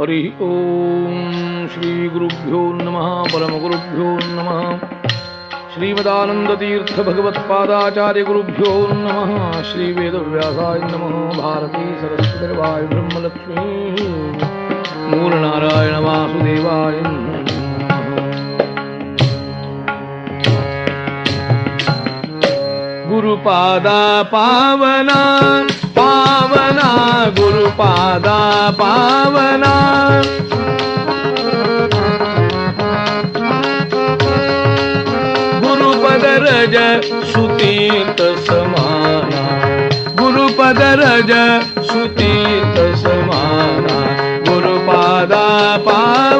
हरि ओम श्री गुरुभ्यो नमः परम गुरुभ्यो नम श्रीमदानन्दतीर्थ भगवत्पादाचार्य गुरुभ्यो नमः, श्री वेदव्यासाय नमः, भारती सरस्वतीर्वाय ब्रह्मलक्ष्मी, मूलनारायण वासुदेवाय गुरुपादा पावना पावना गुरुपादा पावना। गुरुपदरज सुतीत समाना। गुरुपदरज सुतीत समाना। गुरुपादा पा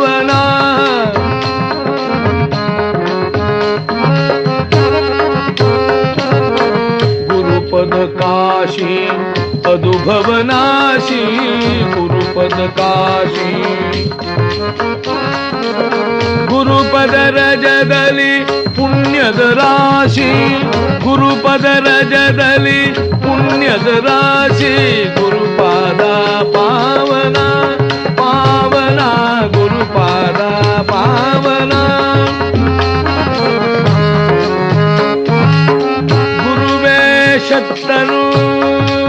भवनाशी गुरुपद काशी गुरुपद रजदली पुण्यद राशी गुरुपद रजदली पुण्यद राशी गुरुपादा पावना पावना गुरुपादा पावना। गुरुवे शक्तनु।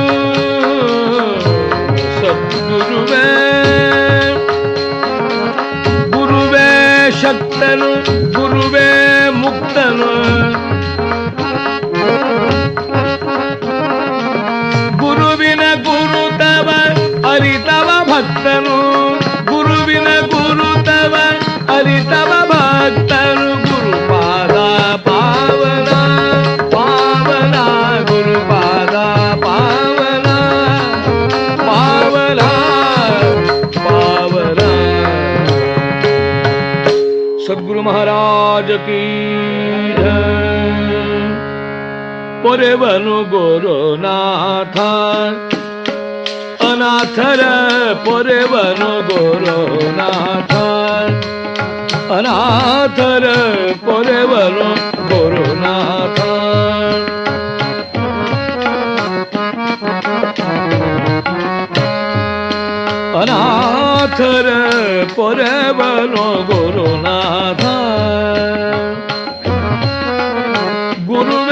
ಶಕ್ತನು ಗುರುವೇ ಮುಕ್ತನು. ಗುರುವಿನ ಗುರುತವ ಅರಿತವ ಭಕ್ತನು. ಪೊರೆವನು ಗುರುನಾಥ ಅನಾಥರ ಪೊರೆವನು ಗುರುನಾಥ ಅನಾಥರ ಪೊರೆವನು ಗುರುನಾಥ ಅನಾಥರ ಪೊರೆವನು ಗುರುನಾಥ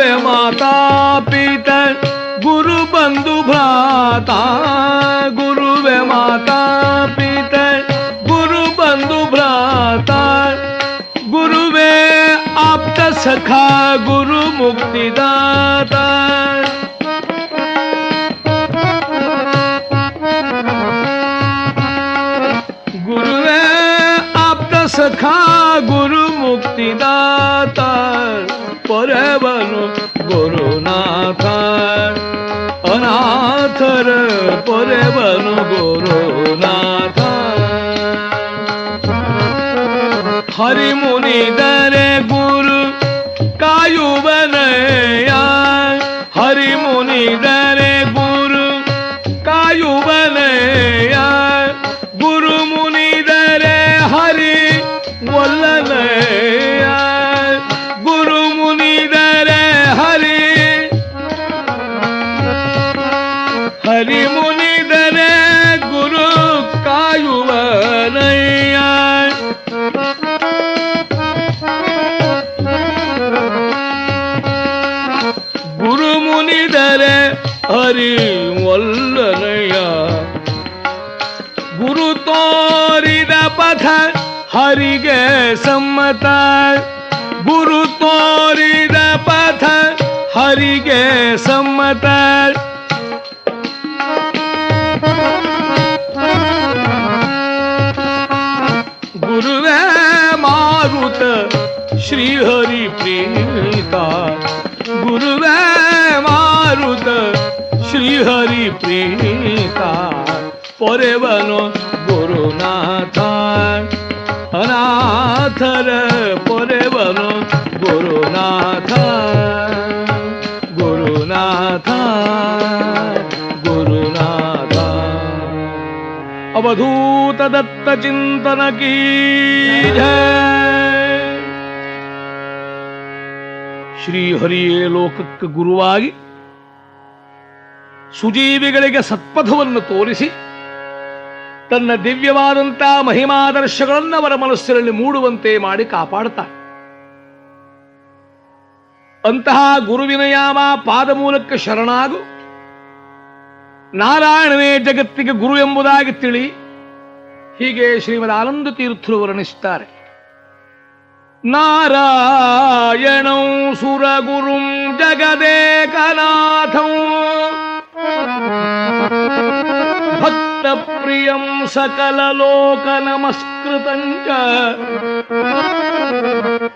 ಗುರುವೆ ಮಾತಾ ಪಿತ ಗುರು ಬಂಧು ಭ್ರಾತ ಗುರುವೆ ಮಾತಾ ಪಿತ ಗುರು ಬಂಧು ಭ್ರಾತ ಗುರುವೇ ಆಪ್ತ ಸಖಾ ಗುರು ಮುಕ್ತಿದಾತ ಗುರುವೇ ಆಪ್ತ ಸಖಾ ಗುರು ಮುಕ್ತಿದಾತ ಪೊರೆವನು ಗುರುನಾಥ ಅನಾಥರ ಪೊರೆವನು ಗುರುನಾಥ ಹರಿಮುನಿದರೆ ಗುರು ಕಾಯುವನಯ गुरु मारुत श्रीहरि प्रीका गुरु मरुत श्रीहरि प्रीका पोरे गुरुनाथ। अनाथर पोरे गुरुनाथ। ಗುರುನಾಥ ಗುರುನಾಥ ಅವಧೂತ ದತ್ತ ಚಿಂತನ ಕೀ. ಶ್ರೀಹರಿಯೇ ಲೋಕಕ್ಕೆ ಗುರುವಾಗಿ ಸುಜೀವಿಗಳಿಗೆ ಸತ್ಪಥವನ್ನು ತೋರಿಸಿ ತನ್ನ ದಿವ್ಯವಾದಂತಹ ಮಹಿಮಾದರ್ಶಗಳನ್ನು ಅವರ ಮನಸ್ಸಿನಲ್ಲಿ ಮೂಡುವಂತೆ ಮಾಡಿ ಕಾಪಾಡುತ್ತಾರೆ ಅಂತಹ ಗುರುವಿನ ಯಾವ ಪಾದ ಮೂಲಕ ಶರಣಾಗು. ನಾರಾಯಣನೇ ಜಗತ್ತಿಗೆ ಗುರು ಎಂಬುದಾಗಿ ತಿಳಿ ಹೀಗೆ ಶ್ರೀಮದ್ ಆನಂದ ತೀರ್ಥರು ವರ್ಣಿಸುತ್ತಾರೆ ನಾರಾಯಣೌ ಸುರಗುರುಂ ಜಗದೇಕನಾಥಂ. ಭಕ್ತ ಪ್ರಿಯಂ ಸಕಲ ಲೋಕ ನಮಸ್ಕೃತಂಚ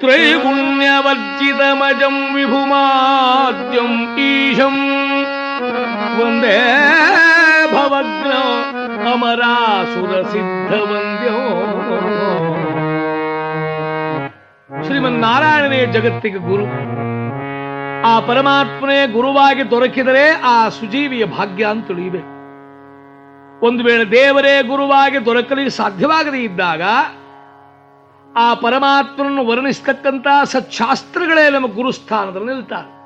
ತ್ರೈಗುಣ್ಯವರ್ಜಿತಮಜಂ ವಿಭುಮಾದ್ಯಂ ಈಶಂ ವಂದೇ ಭವಗ್ನ ಅಮರಾಸುರ ಸಿದ್ಧ ವಂದ್ಯೋ ಶ್ರೀಮನ್ನಾರಾಯಣನೇ ಜಗತ್ತಿಗೆ ಗುರು ಆ ಪರಮಾತ್ಮನೇ ಗುರುವಾಗಿ ದೊರಕಿದರೆ ಆ ಸುಜೀವಿಯ ಭಾಗ್ಯ ಅಂತ ತಿಳಿಯಬೇಕು ಒಂದು ವೇಳೆ ದೇವರೇ ಗುರುವಾಗಿ ದೊರಕಲಿಕ್ಕೆ ಸಾಧ್ಯವಾಗದೇ ಇದ್ದಾಗ ಆ ಪರಮಾತ್ಮನನ್ನು ವರ್ಣಿಸ್ತಕ್ಕಂಥ ಸಚ್ಛಾಸ್ತ್ರಗಳೇ ನಮ್ಮ ಗುರುಸ್ಥಾನದಲ್ಲಿ ನಿಲ್ತಾರೆ.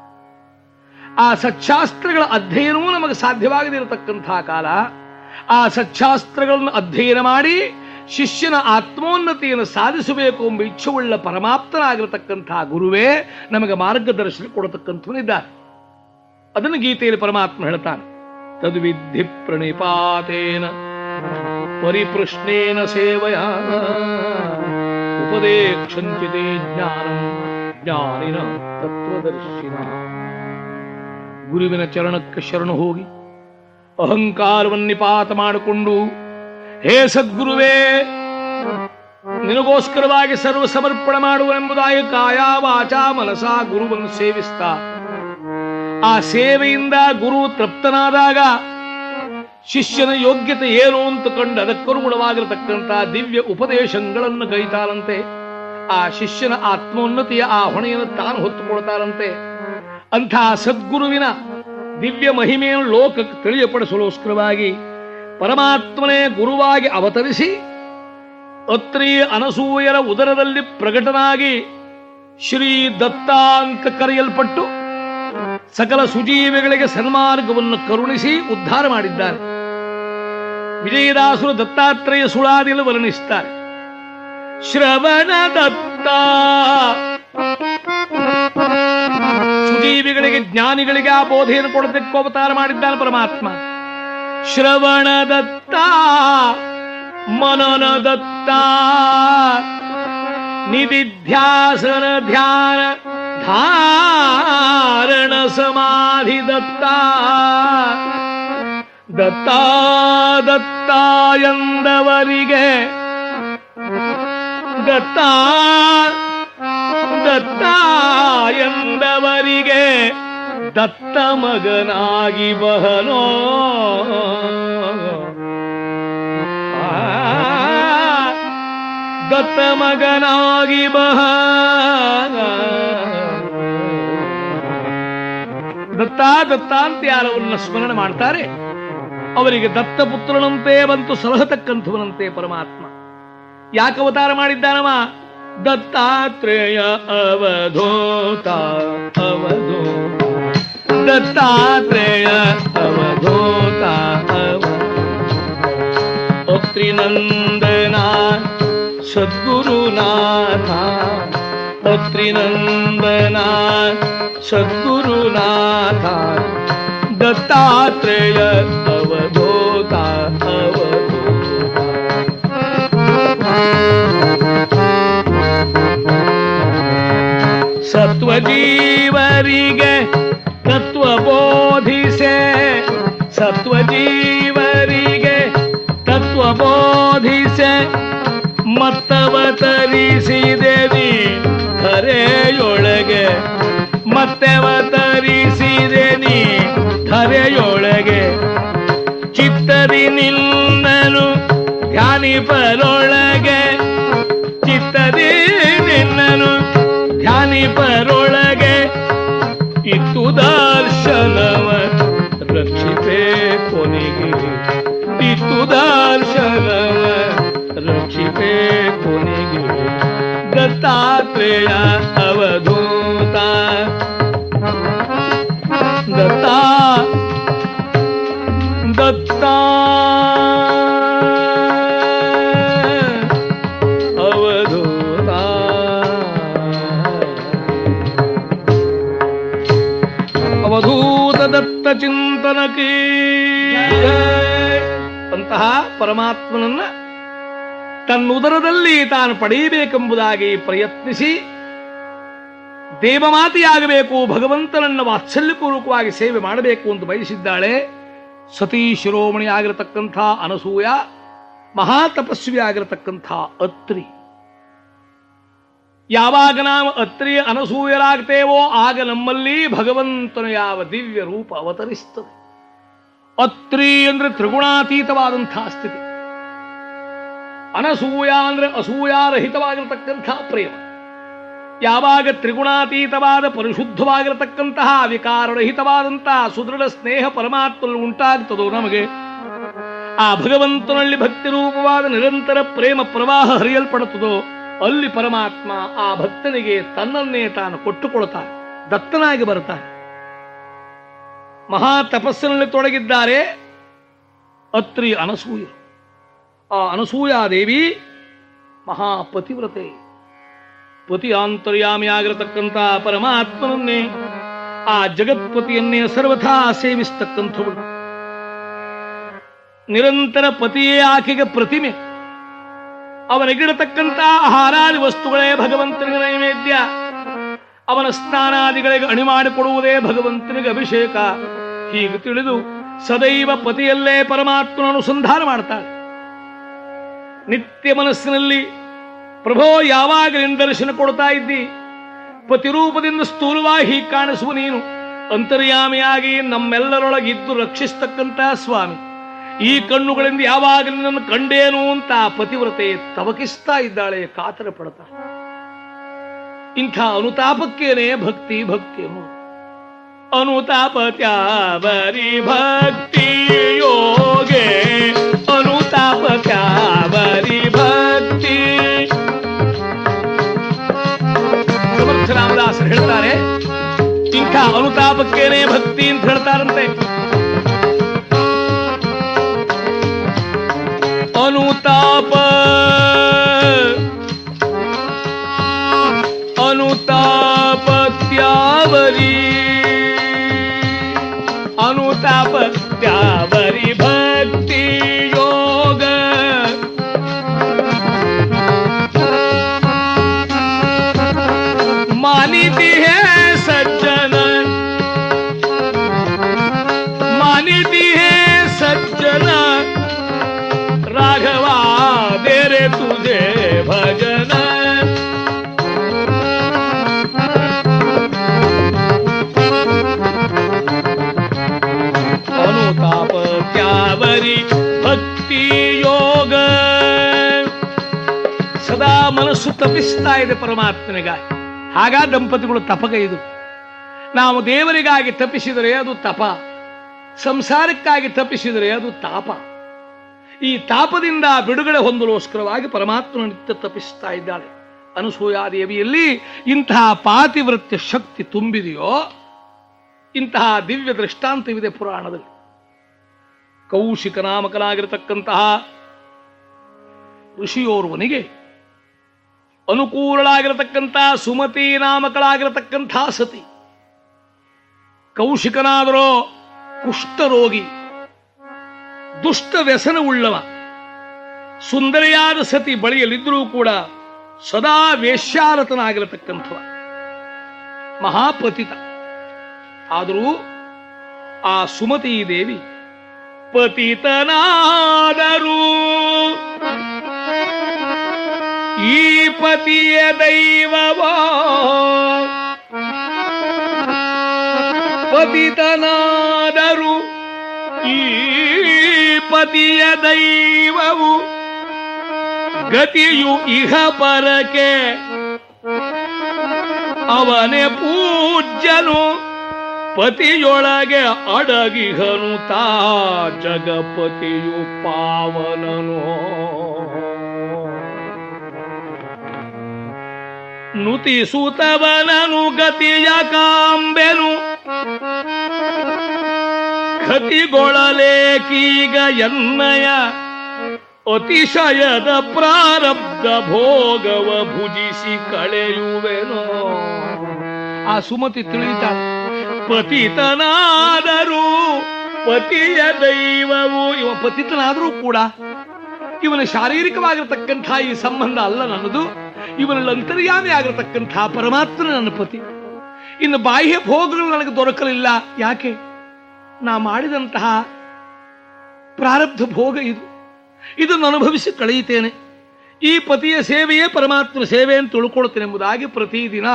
ಆ ಸಚ್ಛಾಸ್ತ್ರಗಳ ಅಧ್ಯಯನವೂ ನಮಗೆ ಸಾಧ್ಯವಾಗದೇ ಇರತಕ್ಕಂಥ ಕಾಲ. ಆ ಸಚ್ಛಾಸ್ತ್ರಗಳನ್ನು ಅಧ್ಯಯನ ಮಾಡಿ ಶಿಷ್ಯನ ಆತ್ಮೋನ್ನತಿಯನ್ನು ಸಾಧಿಸಬೇಕು ಎಂಬ ಇಚ್ಛೆವುಳ್ಳ ಪರಮಾಪ್ತನಾಗಿರತಕ್ಕಂತಹ ಗುರುವೇ ನಮಗೆ ಮಾರ್ಗದರ್ಶನ ಕೊಡತಕ್ಕಂಥವನಿದ್ದಾರೆ ಅದನ್ನು ಗೀತೆಯಲ್ಲಿ ಪರಮಾತ್ಮ ಹೇಳ್ತಾನೆ. ತದ್ವಿಧಿ ಪ್ರಣಿಪಾತೇನ ಪರಿಪೃಷ್ಣೇನ ಸೇವಯ ಉಪದೇಕ್ಷಂಚಿತೆ ಜ್ಞಾನಂ ಜ್ಞಾನಿನ ತತ್ವದರ್ಶಿನ ಗುರುವಿನ ಚರಣಕ್ಕೆ ಶರಣು ಹೋಗಿ ಅಹಂಕಾರವನ್ನಿಪಾತ ಮಾಡಿಕೊಂಡು, ಹೇ ಸದ್ಗುರುವೇ, ನಿನಗೋಸ್ಕರವಾಗಿ ಸರ್ವ ಸಮರ್ಪಣೆ ಮಾಡುವನೆಂಬುದಾಗಿ ಕಾಯ ವಾಚಾ ಮನಸ ಗುರುವನ್ನು ಸೇವಿಸ್ತಾ ಆ ಸೇವೆಯಿಂದ ಗುರು ತೃಪ್ತನಾದಾಗ ಶಿಷ್ಯನ ಯೋಗ್ಯತೆ ಏನು ಅಂತ ಕಂಡು ಅದಕ್ಕನುಗುಣವಾಗಿರತಕ್ಕಂಥ ದಿವ್ಯ ಉಪದೇಶಗಳನ್ನು ಕೈತಾರಂತೆ ಆ ಶಿಷ್ಯನ ಆತ್ಮೋನ್ನತಿಯ ಆ ಹೊಣೆಯನ್ನು ತಾನು ಹೊತ್ತುಕೊಳ್ತಾರಂತೆ ಅಂಥ ಸದ್ಗುರುವಿನ ದಿವ್ಯ ಮಹಿಮೆಯನ್ನು ಲೋಕಕ್ಕೆ ತಿಳಿಯಪಡಿಸಲೋಸ್ಕರವಾಗಿ ಪರಮಾತ್ಮನೇ ಗುರುವಾಗಿ ಅವತರಿಸಿ ಅತ್ರಿ ಅನಸೂಯರ ಉದರದಲ್ಲಿ ಪ್ರಕಟನಾಗಿ ಶ್ರೀ ದತ್ತ ಅಂತ ಕರೆಯಲ್ಪಟ್ಟು ಸಕಲ ಸುಜೀವಿಗಳಿಗೆ ಸನ್ಮಾರ್ಗವನ್ನು ಕರುಣಿಸಿ ಉದ್ಧಾರ ಮಾಡಿದ್ದಾರೆ. ವಿಜಯದಾಸರು ದತ್ತಾತ್ರೇಯ ಸುಳಾದಿಯಲ್ಲಿ ವರ್ಣಿಸುತ್ತಾರೆ ಶ್ರವಣ ದತ್ತ. ಸುಜೀವಿಗಳಿಗೆ, ಜ್ಞಾನಿಗಳಿಗೆ ಆ ಬೋಧೆಯನ್ನು ಕೊಡೋದಕ್ಕೆ ಅವತಾರ ಮಾಡಿದ್ದಾನೆ ಪರಮಾತ್ಮ. ಶ್ರವಣ ದತ್ತ. ಮನನ ದತ್ತ. ನಿಧಿಧ್ಯಾಸನ ಧ್ಯಾನ. ಧಾರಣ ಸಮಾಧಿ ದತ್ತ. ದತ್ತ ದತ್ತ ಎಂದವರಿಗೆ. ದತ್ತ ದತ್ತ ಎಂದವರಿಗೆ. ದತ್ತ ಮಗನಾಗಿ ಬಹನೋ ದತ್ತ ಮಗನಾಗಿ ಬಹ ದತ್ತ ದತ್ತ ಅಂತ ಯಾರವನ್ನ ಸ್ಮರಣೆ ಮಾಡ್ತಾರೆ? ಅವರಿಗೆ ದತ್ತಪುತ್ರನಂತೆ ಬಂತು ಸಲಹತಕ್ಕಂಥವನಂತೆ ಪರಮಾತ್ಮ. ಯಾಕೆ ಅವತಾರ ಮಾಡಿದ್ದಾನವ? ದತ್ತಾತ್ರೇಯ ಅವಧೋತ ಅವಧೋ ದತ್ತಾತ್ರೇಯ ಅವಧೋತ ಅವ ಅತ್ರಿನಂದನ ಸದ್ಗುರುನಾಥ. ಅತ್ರಿನಂದನ ಸದ್ಗುರುನಾಥ ದತ್ತಾತ್ರೇಯ ಅವಧೂತ ಅವಧೂತ ಸತ್ವಜೀವರಿಗೆ ತತ್ವ ಬೋಧಿಸೆ ಸತ್ವಜೀವರಿಗೆ ತತ್ವ ಬೋಧಿಸೆ ಮತ್ತವತರಿಸಿದೆ ನೀ ಧರೆಯೊಳಗೆ ಮತ್ತವತರಿಸಿದೆ ನೀ ಧರೆಯೊಳಗೆ ಚಿತ್ತದಿ ನಿನ್ನನು ಧ್ಯಾನಿಪರೊಳಗೆ. ಚಿತ್ತದಿ ನಿನ್ನನು ಧ್ಯಾನಿಪರೊಳಗೆ. ಇತ್ತು ದರ್ಶನವ ರಕ್ಷಿತೆ ಕೊನೆಗೆ. ಇತ್ತು ದರ್ಶನವ ದತ್ತಾತ್ರೇಯ ಅವಧೂತ. ದತ್ತ ಅವಧೂತ. ಅವಧೂತ ದತ್ತ ಚಿಂತನಕ್ಕೆ ಅಂತಹ ಪರಮಾತ್ಮನನ್ನ ತನ್ನುದರದಲ್ಲಿ ತಾನು ಪಡೆಯಬೇಕೆಂಬುದಾಗಿ ಪ್ರಯತ್ನಿಸಿ ದೇವಮಾತೆಯಾಗಬೇಕು, ಭಗವಂತನನ್ನ ವಾತ್ಸಲ್ಯಪೂರ್ವಕವಾಗಿ ಸೇವೆ ಮಾಡಬೇಕು ಅಂತ ಬಯಸಿದ್ದಾಳೆ. ಸತೀ ಶಿರೋಮಣಿ ಆಗಿರತಕ್ಕಂಥ ಅನಸೂಯ ಮಹಾತಪಸ್ವಿ ಆಗಿರತಕ್ಕಂಥ ಅತ್ರಿ. ಯಾವಾಗ ನಾವು ಅತ್ರಿ ಅನಸೂಯರಾಗ್ತೇವೋ, ಆಗ ನಮ್ಮಲ್ಲಿ ಭಗವಂತನ ಯಾವ ದಿವ್ಯ ರೂಪ ಅವತರಿಸ್ತದೆ ಅತ್ರಿ ಅಂದ್ರೆ ತ್ರಿಗುಣಾತೀತವಾದಂತಹ ಸ್ಥಿತಿ. ಅನಸೂಯ ಅಂದ್ರೆ ಅಸೂಯಾರಹಿತವಾಗಿರತಕ್ಕಂಥ ಪ್ರೇಮ. ಯಾವಾಗ ತ್ರಿಗುಣಾತೀತವಾದ ಪರಿಶುದ್ಧವಾಗಿರತಕ್ಕಂತಹ ವಿಕಾರರಹಿತವಾದಂತಹ ಸುದೃಢ ಸ್ನೇಹ ಪರಮಾತ್ಮಲ್ಲಿ ಉಂಟಾಗ್ತದೋ ನಮಗೆ? ಆ ಭಗವಂತನಲ್ಲಿ ಭಕ್ತಿ ರೂಪವಾದ ನಿರಂತರ ಪ್ರೇಮ ಪ್ರವಾಹ ಹರಿಯಲ್ಪಡುತ್ತದೋ? ಅಲ್ಲಿ ಪರಮಾತ್ಮ ಆ ಭಕ್ತನಿಗೆ ತನ್ನನ್ನೇ ತಾನು ಕೊಟ್ಟುಕೊಳ್ತಾನೆ, ದತ್ತನಾಗಿ ಬರ್ತಾನೆ ಮಹಾ ತಪಸ್ಸಿನಲ್ಲಿ ತೊಡಗಿದ್ದಾರೆ ಅತ್ರಿ ಅನಸೂಯ ಆ ಅನಸೂಯಾದೇವಿ ಮಹಾಪತಿವ್ರತೆ ಪತಿ ಆಂತರ್ಯಾಮಿಯಾಗಿರತಕ್ಕಂಥ ಪರಮಾತ್ಮನನ್ನೇ ಆ ಜಗತ್ಪತಿಯನ್ನೇ ಸರ್ವಥಾ ಸೇವಿಸ್ತಕ್ಕಂಥವಳು. ನಿರಂತರ ಪತಿಯೇ ಆಕೆಗೆ ಪ್ರತಿಮೆ. ಅವನಿಗಿಡತಕ್ಕಂಥ ಆಹಾರಾದಿ ವಸ್ತುಗಳೇ ಭಗವಂತನಿಗೆ ನೈವೇದ್ಯ. ಅವನ ಸ್ನಾನಾದಿಗಳಿಗೆ ಅಣಿ ಮಾಡಿಕೊಡುವುದೇ ಭಗವಂತನಿಗೆ ಅಭಿಷೇಕ. ಹೀಗೆ ತಿಳಿದು ಸದೈವ ಪತಿಯಲ್ಲೇ ಪರಮಾತ್ಮನ ಅನುಸಂಧಾನ ಮಾಡ್ತಾಳೆ. ನಿತ್ಯ ಮನಸ್ಸಿನಲ್ಲಿ, ಪ್ರಭೋ ಯಾವಾಗ ನಿನ್ನ ದರ್ಶನ ಕೊಡ್ತಾ ಇದ್ದಿ? ಪತಿರೂಪದಿಂದ ಸ್ಥೂಲವಾಗಿ ಕಾಣಿಸುವ ನೀನು ಅಂತರ್ಯಾಮಿಯಾಗಿ ನಮ್ಮೆಲ್ಲರೊಳಗಿದ್ದು ರಕ್ಷಿಸ್ತಕ್ಕಂಥ ಸ್ವಾಮಿ. ಈ ಕಣ್ಣುಗಳಿಂದ ಯಾವಾಗ ನಿನ್ನನ್ನು ಕಂಡೇನು ಅಂತ ಪತಿವ್ರತೆ ತವಕಿಸ್ತಾ ಇದ್ದಾಳೆ, ಕಾತರ ಪಡ್ತಾ. ಇಂಥ ಅನುತಾಪಕ್ಕೇನೆ ಭಕ್ತಿ ಭಕ್ತಿ ಅನುತಾಪ ತ್ಯಾವರಿ ಭಕ್ತಿ ಯೋಗೆ. ಅನುತಾಪಕ್ಕೇನೆ ಭಕ್ತಿ ಅಂತ ಹೇಳ್ತಾರಂತೆ ಅನುತಾಪ ಅನುತಾಪತ್ಯಾವರಿ ಅನುತಾಪತ್ಯಾವರಿ ಭಕ್ತಿ ಯೋಗ ತಪಿಸ್ತಾ ಇದೆ ಪರಮಾತ್ಮನಿಗಾಗಿ ಹಾಗ ದಂಪತಿಗಳು ತಪಗೈದು ನಾವು ದೇವರಿಗಾಗಿ ತಪಿಸಿದರೆ ಅದು ತಪ. ಸಂಸಾರಕ್ಕಾಗಿ ತಪಿಸಿದರೆ ಅದು ತಾಪ. ಈ ತಾಪದಿಂದ ಬಿಡುಗಡೆ ಹೊಂದಲೋಸ್ಕರವಾಗಿ ಪರಮಾತ್ಮನ ನಿತ್ಯ ತಪ್ಪಿಸ್ತಾ ಇದ್ದಾಳೆ ಅನಸೂಯಾದೇವಿಯಲ್ಲಿ ಇಂತಹ ಪಾತಿವೃತ್ಯ ಶಕ್ತಿ ತುಂಬಿದೆಯೋ, ಇಂತಹ ದಿವ್ಯ ದೃಷ್ಟಾಂತವಿದೆ ಪುರಾಣದಲ್ಲಿ. ಕೌಶಿಕ ನಾಮಕನಾಗಿರತಕ್ಕಂತಹ ಋಷಿಯೋರ್ವನಿಗೆ ಅನುಕೂಲಳಾಗಿರತಕ್ಕಂತಹ ಸುಮತಿ ನಾಮಕಳಾಗಿರತಕ್ಕಂಥ ಸತಿ. ಕೌಶಿಕನಾದರೋ ಕುಷ್ಠರೋಗಿ ದುಷ್ಟ ವ್ಯಸನವುಳ್ಳವ ಸುಂದರಿಯಾದ ಸತಿ ಬಳಿಯಲ್ಲಿದ್ದರೂ ಕೂಡ ಸದಾ ವೇಶ್ಯಾರತನಾಗಿರತಕ್ಕಂಥವ. ಮಹಾಪತಿತ. ಆದರೂ ಆ ಸುಮತಿ ದೇವಿ ಪತಿತನಾದರೂ ಈ ಪತಿಯ ದೈವವಾ. ಪತಿತನಾದರೂ ಈ ಪತಿಯ ದೈವವು ಗತಿಯು ಇಹ ಪರಕೆ. ಅವನೇ ಪೂಜ್ಯನು, ಪತಿಯೊಳಗೆ ಅಡಗಿಹನು, ತಾ ಜಗಪತಿಯು ಪಾವನನು. ನುತಿಸುತವನನು ಗತಿಯ ಕಾಂಬೆನು. ಗತಿಗೊಳಲೇಕೀಗ ಎನ್ನಯ ಅತಿಶಯದ ಪ್ರಾರಬ್ಧ ಭೋಗವ ಭುಜಿಸಿ ಕಳೆಯುವೆನೋ. ಆ ಸುಮತಿ ತಿಳಿತ ಪತಿತನಾದರೂ, ಪತಿಯ ದೈವವು, ಇವ ಪತಿತನಾದರೂ ಕೂಡ ಇವನ ಶಾರೀರಿಕವಾಗಿರತಕ್ಕಂಥ ಈ ಸಂಬಂಧ ಅಲ್ಲ ನನ್ನದು. ಇವನಲ್ಲಿ ಅಂತರ್ಯಾಮಿ ಆಗಿರತಕ್ಕಂತಹ ಪರಮಾತ್ಮ ನನ್ನ ಪತಿ ಇನ್ನು ಬಾಹ್ಯ ಭೋಗಗಳು ನನಗೆ ದೊರಕಲಿಲ್ಲ. ಯಾಕೆ? ನಾ ಮಾಡಿದಂತಹ ಪ್ರಾರಬ್ಧ ಭೋಗ ಇದು. ಇದನ್ನು ಅನುಭವಿಸಿ ಕಳೆಯುತ್ತೇನೆ. ಈ ಪತಿಯ ಸೇವೆಯೇ ಪರಮಾತ್ಮನ ಸೇವೆ ಅಂತ ತಿಳ್ಕೊಳ್ತೇನೆ ಎಂಬುದಾಗಿ ಪ್ರತಿದಿನ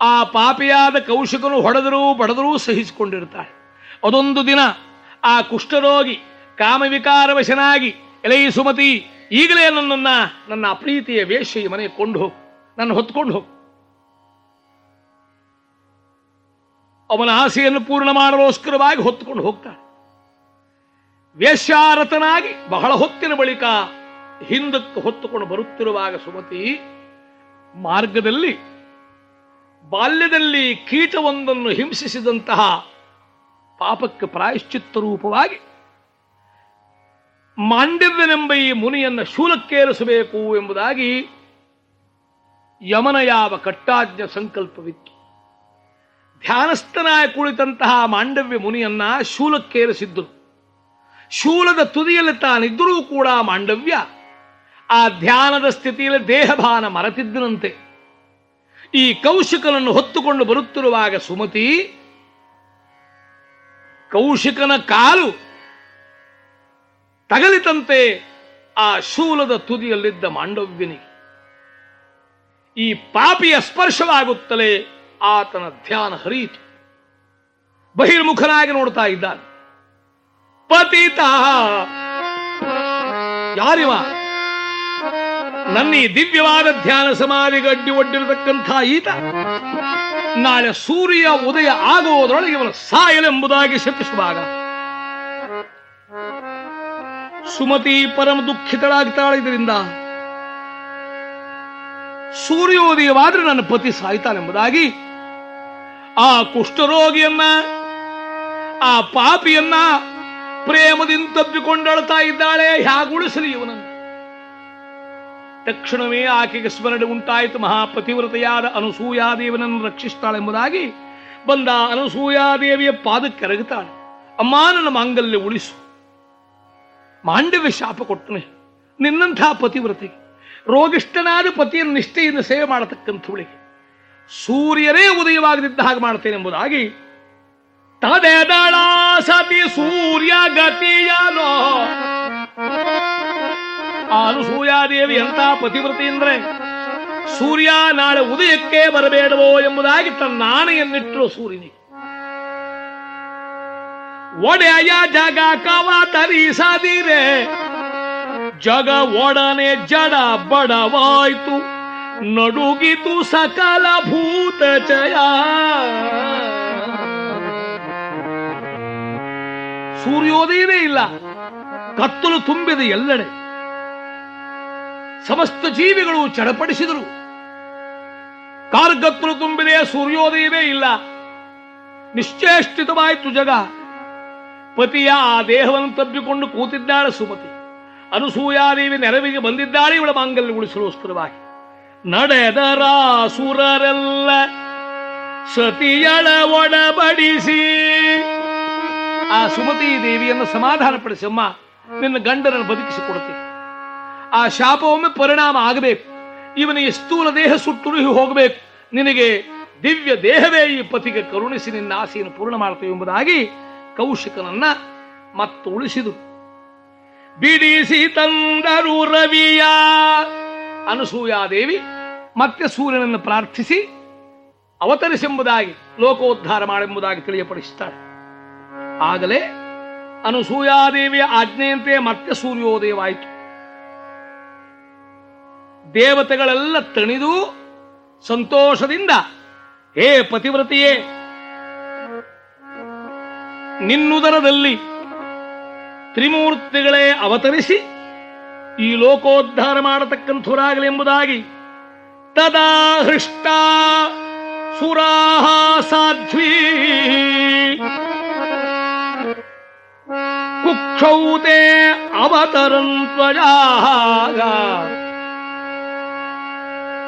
ಆ ಪಾಪಿಯಾದ ಕೌಶಿಕನು ಹೊಡೆದರೂ ಬಡದರೂ ಸಹಿಸಿಕೊಂಡಿರ್ತಾಳೆ. ಅದೊಂದು ದಿನ ಆ ಕುಷ್ಠರೋಗಿ ಕಾಮವಿಕಾರವಶನಾಗಿ ಎಲೈ ಸುಮತಿ ಈಗಲೇ ನನ್ನನ್ನ, ನನ್ನ ಅಪ್ರೀತಿಯ ವೇಷ ಈ ಮನೆಗೆ ಕೊಂಡು ಹೋಗು. ನನ್ನ ಹೊತ್ಕೊಂಡು ಹೋಗು. ಅವನ ಆಸೆಯನ್ನು ಪೂರ್ಣ ಮಾಡಲೋಸ್ಕರವಾಗಿ ಹೊತ್ತುಕೊಂಡು ಹೋಗ್ತಾಳೆ. ವೇಷ್ಯಾರತನಾಗಿ ಬಹಳ ಹೊತ್ತಿನ ಬಳಿಕ ಹಿಂದಕ್ಕೆ ಹೊತ್ತುಕೊಂಡು ಬರುತ್ತಿರುವಾಗ ಸುಮತಿ ಮಾರ್ಗದಲ್ಲಿ, ಬಾಲ್ಯದಲ್ಲಿ ಕೀಟವೊಂದನ್ನು ಹಿಂಸಿಸಿದಂತಹ ಪಾಪಕ್ಕೆ ಪ್ರಾಯಶ್ಚಿತ್ತ ರೂಪವಾಗಿ ಮಾಂಡವ್ಯನೆಂಬ ಈ ಮುನಿಯನ್ನು ಶೂಲಕ್ಕೇರಿಸಬೇಕು ಎಂಬುದಾಗಿ ಯಮನ ಯಾವ ಕಟ್ಟಾಜ್ಞ ಸಂಕಲ್ಪವಿತ್ತು. ಧ್ಯಾನಸ್ಥನಾಯ ಕುಳಿತಂತಹ ಮಾಂಡವ್ಯ ಮುನಿಯನ್ನ ಶೂಲಕ್ಕೇರಿಸಿದ್ದರು ಶೂಲದ ತುದಿಯಲ್ಲಿ ತಾನಿದ್ದರೂ ಕೂಡ ಮಾಂಡವ್ಯ ಆ ಧ್ಯಾನದ ಸ್ಥಿತಿಯಲ್ಲಿ ದೇಹಭಾನ ಮರೆತಿದ್ದನಂತೆ. ಈ ಕೌಶಿಕನನ್ನು ಹೊತ್ತುಕೊಂಡು ಬರುತ್ತಿರುವಾಗ ಸುಮತಿ, ಕೌಶಿಕನ ಕಾಲು ತಗಲಿತಂತೆ ಆ ಶೂಲದ ತುದಿಯಲ್ಲಿದ್ದ ಮಾಂಡವ್ಯನಿಗೆ ಈ ಪಾಪಿಯ ಸ್ಪರ್ಶವಾಗುತ್ತಲೇ ಆತನ ಧ್ಯಾನ ಹರಿಯಿತು. ಬಹಿರ್ಮುಖನಾಗಿ ನೋಡ್ತಾ ಇದ್ದಾನೆ. ಪತಿತ! ಯಾರಿವ? ನನ್ನ ಈ ದಿವ್ಯವಾದ ಧ್ಯಾನ ಸಮಾಧಿಗೆ ಅಡ್ಡಿ ಒಡ್ಡಿರತಕ್ಕಂಥ ಈತ. ನಾಳೆ ಸೂರ್ಯ ಉದಯ ಆಗುವುದರೊಳಗೆ ಇವನು ಸಾಯಲೆಂಬುದಾಗಿ ಶಪಿಸುವಾಗ ಸುಮತಿ ಪರಮ ದುಃಖಿತಳಾಗ್ತಾಳೆ ಇದರಿಂದ ಸೂರ್ಯೋದಯವಾದ್ರೆ ನನ್ನ ಪತಿ ಸಾಯ್ತಾನೆಂಬುದಾಗಿ ಆ ಕುಷ್ಠರೋಗಿಯನ್ನ, ಆ ಪಾಪಿಯನ್ನ ಪ್ರೇಮದಿಂದ ತಬ್ಬಿಕೊಂಡಳ್ತಾ ಇದ್ದಾಳೆ, ಹ್ಯಾಗುಳಿಸಲಿ ಇವನನ್ನು. ತಕ್ಷಣವೇ ಆಕೆಗೆ ಸ್ಮರಣೆ ಉಂಟಾಯಿತು. ಮಹಾಪತಿವ್ರತೆಯಾದ ಅನಸೂಯಾದೇವನನ್ನು ರಕ್ಷಿಸ್ತಾಳೆಂಬುದಾಗಿ ಬಂದ ಅನಸೂಯಾದೇವಿಯ ಪಾದಕ್ಕೆ ಎರಗುತ್ತಾಳೆ ಅಮ್ಮ, ನನ್ನ ಮಾಂಗಲ್ಯ ಉಳಿಸು. ಮಾಂಡವ್ಯ ಶಾಪ ಕೊಟ್ಟನೆ. ನಿನ್ನಂಥ ಪತಿವ್ರತೆಗೆ, ರೋಗಿಷ್ಠನಾದ ಪತಿಯನ್ನು ನಿಷ್ಠೆಯಿಂದ ಸೇವೆ ಮಾಡತಕ್ಕಂಥವಳಿಗೆ, ಸೂರ್ಯನೇ ಉದಯವಾಗದಿದ್ದ ಹಾಗೆ ಮಾಡ್ತೇನೆ ಎಂಬುದಾಗಿ ತದೆದಳ ಸತಿ ಸೂರ್ಯ ದೇವಿ ಎಂತ ಪತಿವ್ರತಿ ಅಂದ್ರೆ ಸೂರ್ಯ ನಾಳೆ ಉದಯಕ್ಕೆ ಬರಬೇಡವೋ ಎಂಬುದಾಗಿ ತನ್ನ ಆಣೆಯನ್ನಿಟ್ಟರು ಸೂರ್ಯನಿಗೆ. ಒಡೆಯ ಜಗ ಕವ ತರಿಸದಿರೆ. ಜಗ ಒಡನೆ ಜಡ ಬಡವಾಯ್ತು. ನಡುಗಿತು ಸಕಲ ಭೂತ ಜಯ. ಸೂರ್ಯೋದಯವೇ ಇಲ್ಲ, ಕತ್ತಲು ತುಂಬಿದ ಎಲ್ಲೆಡೆ. ಸಮಸ್ತ ಜೀವಿಗಳು ಚಡಪಡಿಸಿದರು. ಕಾರ್ಗತ್ತಲು ತುಂಬಿದೆ ಸೂರ್ಯೋದಯವೇ ಇಲ್ಲ. ನಿಶ್ಚೇಷ್ಟಿತವಾಯಿತು ಜಗ. ಪತಿಯ ಆ ದೇಹವನ್ನು ತಬ್ಬಿಕೊಂಡು ಕೂತಿದ್ದಾಳೆ ಸುಮತಿ. ಅನಸೂಯಾದೇವಿ ನೆರವಿಗೆ ಬಂದಿದ್ದಾಳೆ, ಇವಳ ಮಾಂಗಲ್ಯ ಉಳಿಸಲೋಸ್ಕರವಾಗಿ ನಡೆದ ರಾಸುರರೆಲ್ಲ ಸತಿಯಳ ಒಡಬಡಿಸಿ. ಆ ಸುಮತಿ ದೇವಿಯನ್ನು ಸಮಾಧಾನ ಪಡಿಸಮ್ಮ ನಿನ್ನ ಗಂಡನನ್ನು ಕೊಡುತ್ತೆ ಆ ಶಾಪವೊಮ್ಮೆ ಪರಿಣಾಮ ಆಗಬೇಕು. ಇವನಿಗೆ ಸ್ಥೂಲ ದೇಹ ಸುಟ್ಟುರುಹಿ ಹೋಗಬೇಕು. ನಿನಗೆ ದಿವ್ಯ ದೇಹವೇ ಈ ಪತಿಗೆ ಕರುಣಿಸಿ ನಿನ್ನ ಆಸೆಯನ್ನು ಪೂರ್ಣ ಮಾಡ್ತೇವೆ ಎಂಬುದಾಗಿ ಕೌಶಿಕನನ್ನ ಮತ್ತು ಉಳಿಸಿದು. ಬಿಡಿಸಿ ತಂದರು ರವಿಯ ಅನಸೂಯಾದೇವಿ ಮತ್ತೆ ಸೂರ್ಯನನ್ನು ಪ್ರಾರ್ಥಿಸಿ ಅವತರಿಸೆಂಬುದಾಗಿ, ಲೋಕೋದ್ಧಾರ ಮಾಡೆಂಬುದಾಗಿ ತಿಳಿಯಪಡಿಸುತ್ತಾಳೆ. ಆಗಲೇ ಅನಸೂಯಾದೇವಿಯ ಆಜ್ಞೆಯಂತೆ ಮತ್ತೆ ಸೂರ್ಯೋದಯವಾಯಿತು ದೇವತೆಗಳೆಲ್ಲ ತಣಿದು ಸಂತೋಷದಿಂದ, ಹೇ ಪತಿವ್ರತೆಯೇ ನಿನ್ನುದರದಲ್ಲಿ ತ್ರಿಮೂರ್ತಿಗಳೇ ಅವತರಿಸಿ ಈ ಲೋಕೋದ್ಧಾರ ಮಾಡತಕ್ಕಂಥವರಾಗಲಿ ಎಂಬುದಾಗಿ ತದಾ ಹೃಷ್ಟ ಸುರಾಹ ಸಾಧ್ವಿ. ಕುಕ್ಷೌತೆ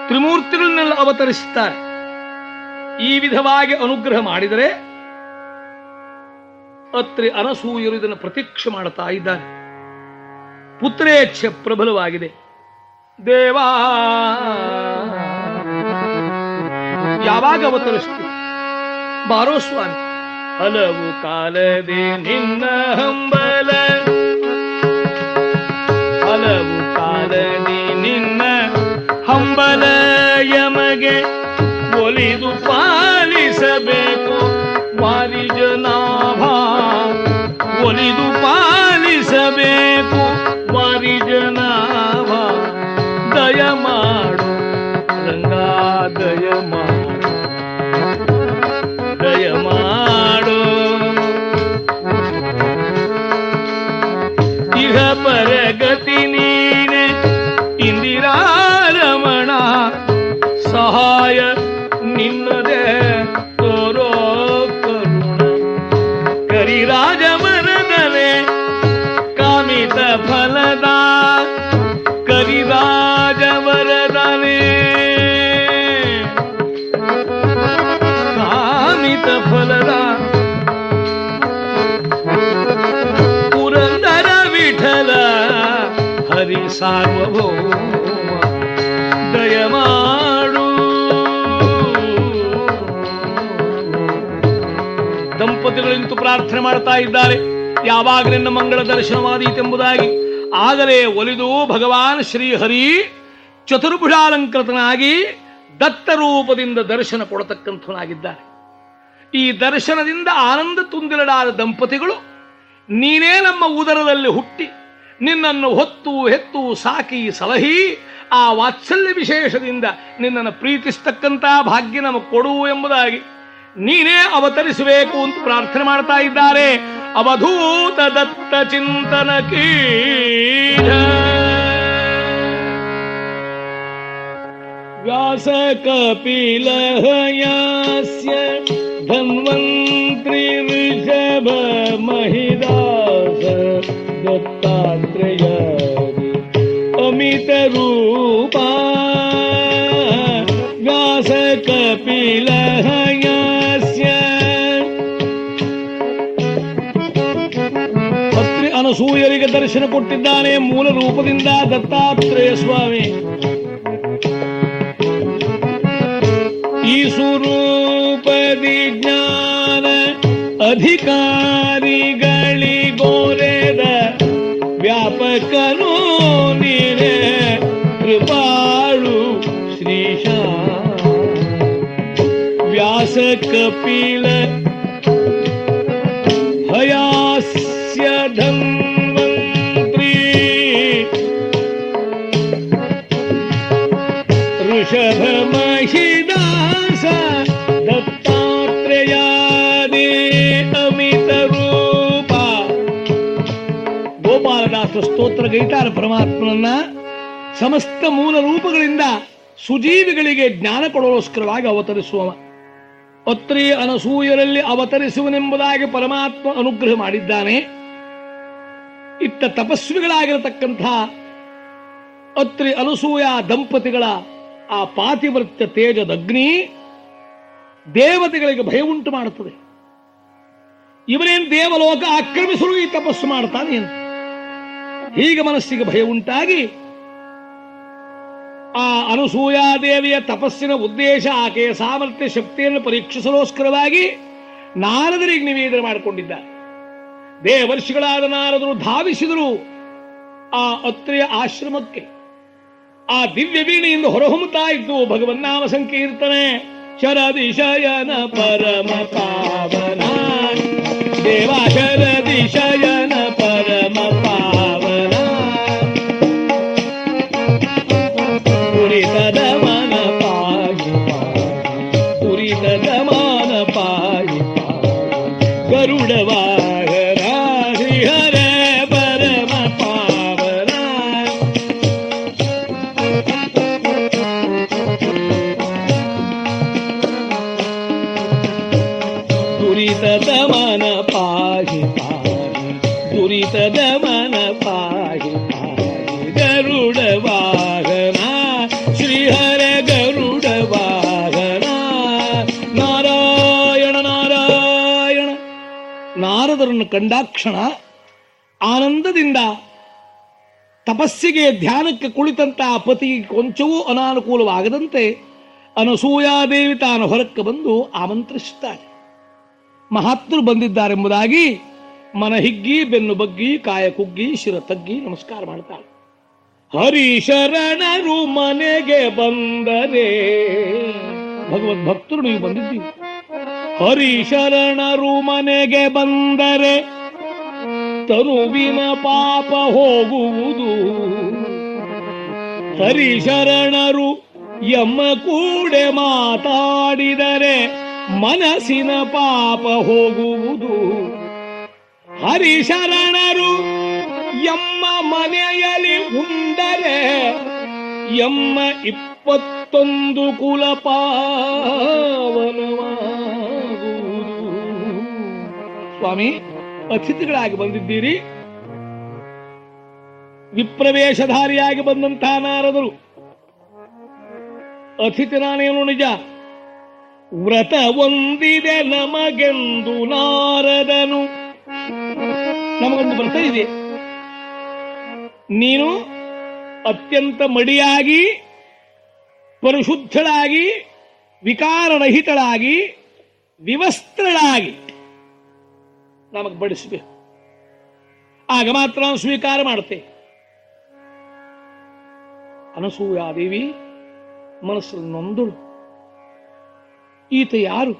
ತ್ರಿಮೂರ್ತಿಗಳನ್ನೆಲ್ಲ ಅವತರಿಸುತ್ತಾರೆ. ಈ ವಿಧವಾಗಿ ಅನುಗ್ರಹ ಮಾಡಿದರೆ ಅತ್ರಿ ಅನಸೂಯರು ಇದನ್ನು ಪ್ರತೀಕ್ಷೆ ಮಾಡ್ತಾ ಇದ್ದಾನೆ ಪುತ್ರೇಚ್ಛೆ ಪ್ರಬಲವಾಗಿದೆ. ದೇವಾ! ಯಾವಾಗ ಅವತರಿಸ್ತು ಬಾರೋ ಸ್ವಾಮಿ. ಹಲವು ಕಾಲದೆ ನಿನ್ನ ಹಂಬಲ. ಹಲವು ಕಾಲದಿ ನಿನ್ನ ಹಂಬಲ. ಯಮಗೆ ಒಲಿದು ಪಾಲಿಸಬೇಕು. ಸಾರ್ವಭೌಮ ದಯಮಾಡು. ದಂಪತಿಗಳಿಂತು ಪ್ರಾರ್ಥನೆ ಮಾಡ್ತಾ ಇದ್ದಾರೆ. ಯಾವಾಗ ನಿನ್ನ ಮಂಗಳ ದರ್ಶನವಾದೀತೆಂಬುದಾಗಿ. ಆಗಲೇ ಒಲಿದು ಭಗವಾನ್ ಶ್ರೀಹರಿ ಚತುರ್ಭುಜಾಲಂಕೃತನಾಗಿ ದತ್ತರೂಪದಿಂದ ದರ್ಶನ ಕೊಡತಕ್ಕಂಥವನಾಗಿದ್ದಾರೆ ಈ ದರ್ಶನದಿಂದ ಆನಂದ ತುಂದಿರಡಾದ ದಂಪತಿಗಳು ನೀನೇ ನಮ್ಮ ಉದರದಲ್ಲಿ ಹುಟ್ಟಿ ನಿನ್ನನ್ನು ಹೊತ್ತು ಹೆತ್ತು ಸಾಕಿ ಸಲಹಿ, ಆ ವಾತ್ಸಲ್ಯ ವಿಶೇಷದಿಂದ ನಿನ್ನನ್ನು ಪ್ರೀತಿಸ್ತಕ್ಕಂಥ ಭಾಗ್ಯ ನಮಗೆ ಕೊಡು ಎಂಬುದಾಗಿ ನೀನೇ ಅವತರಿಸಬೇಕು ಅಂತ ಪ್ರಾರ್ಥನೆ ಮಾಡ್ತಾ ಇದ್ದಾರೆ. ಅವಧೂತ ದತ್ತ ಚಿಂತನ ಕೀಜ ವ್ಯಾಸ ಕಪಿಲಹಯಾಸ್ಯ ಧನ್ವಂತ್ರಿ ಋಷಭ ಮಹಿದಾಸ ದತ್ತಾತ್ರೇಯ ಅಮಿತ ರೂಪ ವ್ಯಾಸ ಕಪಿಲಹಯಾಸ್ಯ ಅತ್ರಿ ಅನಸೂಯರಿಗೆ ದರ್ಶನ ಕೊಟ್ಟಿದ್ದಾನೆ ಮೂಲ ರೂಪದಿಂದ ದತ್ತಾತ್ರೇಯ ಸ್ವಾಮಿ ಈ ಸ್ವರೂಪದಿ ಜ್ಞಾನ ಅಧಿಕಾರಿಗಳಿಗೋರೆದ ಧನ್ವಂತ್ರಿ ಋಷಭ ಮಹಿದಾಸ ದತ್ತಾತ್ರೇಯಾದಿ ಅಮಿತ ರೂಪ ಗೋಪಾಲದಾಸ ಸ್ತೋತ್ರ ಗೈತಾರ ಪರಮಾತ್ಮನನ್ನ ಸಮಸ್ತ ಮೂಲ ರೂಪಗಳಿಂದ ಸುಜೀವಿಗಳಿಗೆ ಜ್ಞಾನ ಕೊಡೋಸ್ಕರವಾಗಿ ಅವತರಿಸುವ ಅತ್ರಿ ಅನಸೂಯರಲ್ಲಿ ಅವತರಿಸುವನೆಂಬುದಾಗಿ ಪರಮಾತ್ಮ ಅನುಗ್ರಹ ಮಾಡಿದ್ದಾನೆ. ಇತ್ತ ತಪಸ್ವಿಗಳಾಗಿರತಕ್ಕಂಥ ಅತ್ರಿ ಅನಸೂಯ ದಂಪತಿಗಳ ಆ ಪಾತಿವೃತ್ಯ ತೇಜದ ಅಗ್ನಿ ದೇವತೆಗಳಿಗೆ ಭಯ ಉಂಟು ಮಾಡುತ್ತದೆ. ಇವನೇನು ದೇವಲೋಕ ಆಕ್ರಮಿಸಲು ಈ ತಪಸ್ಸು ಮಾಡ್ತಾನೆ ಹೀಗೆ ಮನಸ್ಸಿಗೆ ಭಯ ಉಂಟಾಗಿ ಆ ಅನಸೂಯಾದೇವಿಯ ತಪಸ್ಸಿನ ಉದ್ದೇಶ ಆಕೆಯ ಸಾಮರ್ಥ್ಯ ಶಕ್ತಿಯನ್ನು ಪರೀಕ್ಷಿಸಲೋಸ್ಕರವಾಗಿ ನಾರದರಿಗೆ ನಿವೇದನ ಮಾಡಿಕೊಂಡಿದ್ದ. ದೇವರ್ಷಿಗಳಾದ ನಾರದರು ಧಾವಿಸಿದರು ಆ ಅತ್ರಿಯ ಆಶ್ರಮಕ್ಕೆ. ಆ ದಿವ್ಯ ವೀಣೆಯಿಂದ ಹೊರಹೊಮ್ಮುತ್ತಾ ಇದ್ದು, ಭಗವನ್ನಾಮ ಸಂಕೀರ್ತನೆ, ಶರದಿ ಶಯನ ಪರಮ ಪಾವನ. ದೇವ ಶರದಿಶಯನ ಪರಮ ಪತಿಯನ್ನು ಕಂಡಾಕ್ಷಣ ಆನಂದದಿಂದ ತಪಸ್ಸಿಗೆ ಧ್ಯಾನಕ್ಕೆ ಕುಳಿತಂತಹ ಪತಿಗೆ ಕೊಂಚವೂ ಅನಾನುಕೂಲವಾಗದಂತೆ ಅನಸೂಯಾದೇವಿ ತಾನು ಹೊರಕ್ಕೆ ಬಂದು ಆಮಂತ್ರಿಸುತ್ತಾರೆ ಮಹಾತ್ಮರು ಬಂದಿದ್ದಾರೆಂಬುದಾಗಿ ಮನ ಹಿಗ್ಗಿ ಬೆನ್ನು ಬಗ್ಗಿ, ಕಾಯ ಕುಗ್ಗಿ, ಶಿರ ತಗ್ಗಿ ನಮಸ್ಕಾರ ಮಾಡ್ತಾಳೆ. ಹರಿಶರಣರು ಮನೆಗೆ ಬಂದರೆ ಭಗವದ್ ಭಕ್ತರು ನೀವು ಬಂದಿದ್ದೀವಿ ಹರಿಶರಣರು ಮನೆಗೆ ಬಂದರೆ ತರುವಿನ ಪಾಪ ಹೋಗುವುದು. ಹರಿಶರಣರು ಎಮ್ಮ ಕೂಡೆ ಮಾತಾಡಿದರೆ ಮನಸ್ಸಿನ ಪಾಪ ಹೋಗುವುದು. ಹರಿಶರಣರು ಎಮ್ಮ ಮನೆಯಲ್ಲಿ ಉಂಡರೆ ಎಮ್ಮ ಇಪ್ಪತ್ತೊಂದು ಕುಲ ಪಾವನವಾಗುವುದು ಸ್ವಾಮಿ, ಅತಿಥಿಗಳಾಗಿ ಬಂದಿದ್ದೀರಿ. ವಿಪ್ರವೇಶಧಾರಿಯಾಗಿ ಬಂದಂತಹ ನಾರದರು. ಅತಿಥಿ ನಾನೇನು ನಿಜ, ವ್ರತ ಒಂದಿದೆ ನಮಗೆಂದು ನಾರದನು. ನಮಗೊಂದು ವ್ರತ ಇದೆ. ನೀನು ಅತ್ಯಂತ ಮಡಿಯಾಗಿ, ಪರಿಶುದ್ಧಳಾಗಿ, ವಿಕಾರರಹಿತಳಾಗಿ, ವಿವಸ್ತ್ರಳಾಗಿ ನಮಗೆ ಬಡಿಸಬೇಕು. ಆಗ ಮಾತ್ರ ನಾವು ಸ್ವೀಕಾರ ಮಾಡ್ತೇವೆ. ಅನಸೂಯಾದೇವಿ ಮನಸ್ಸಲ್ಲಿ ನೊಂದಳು. ಈತ ಯಾರು?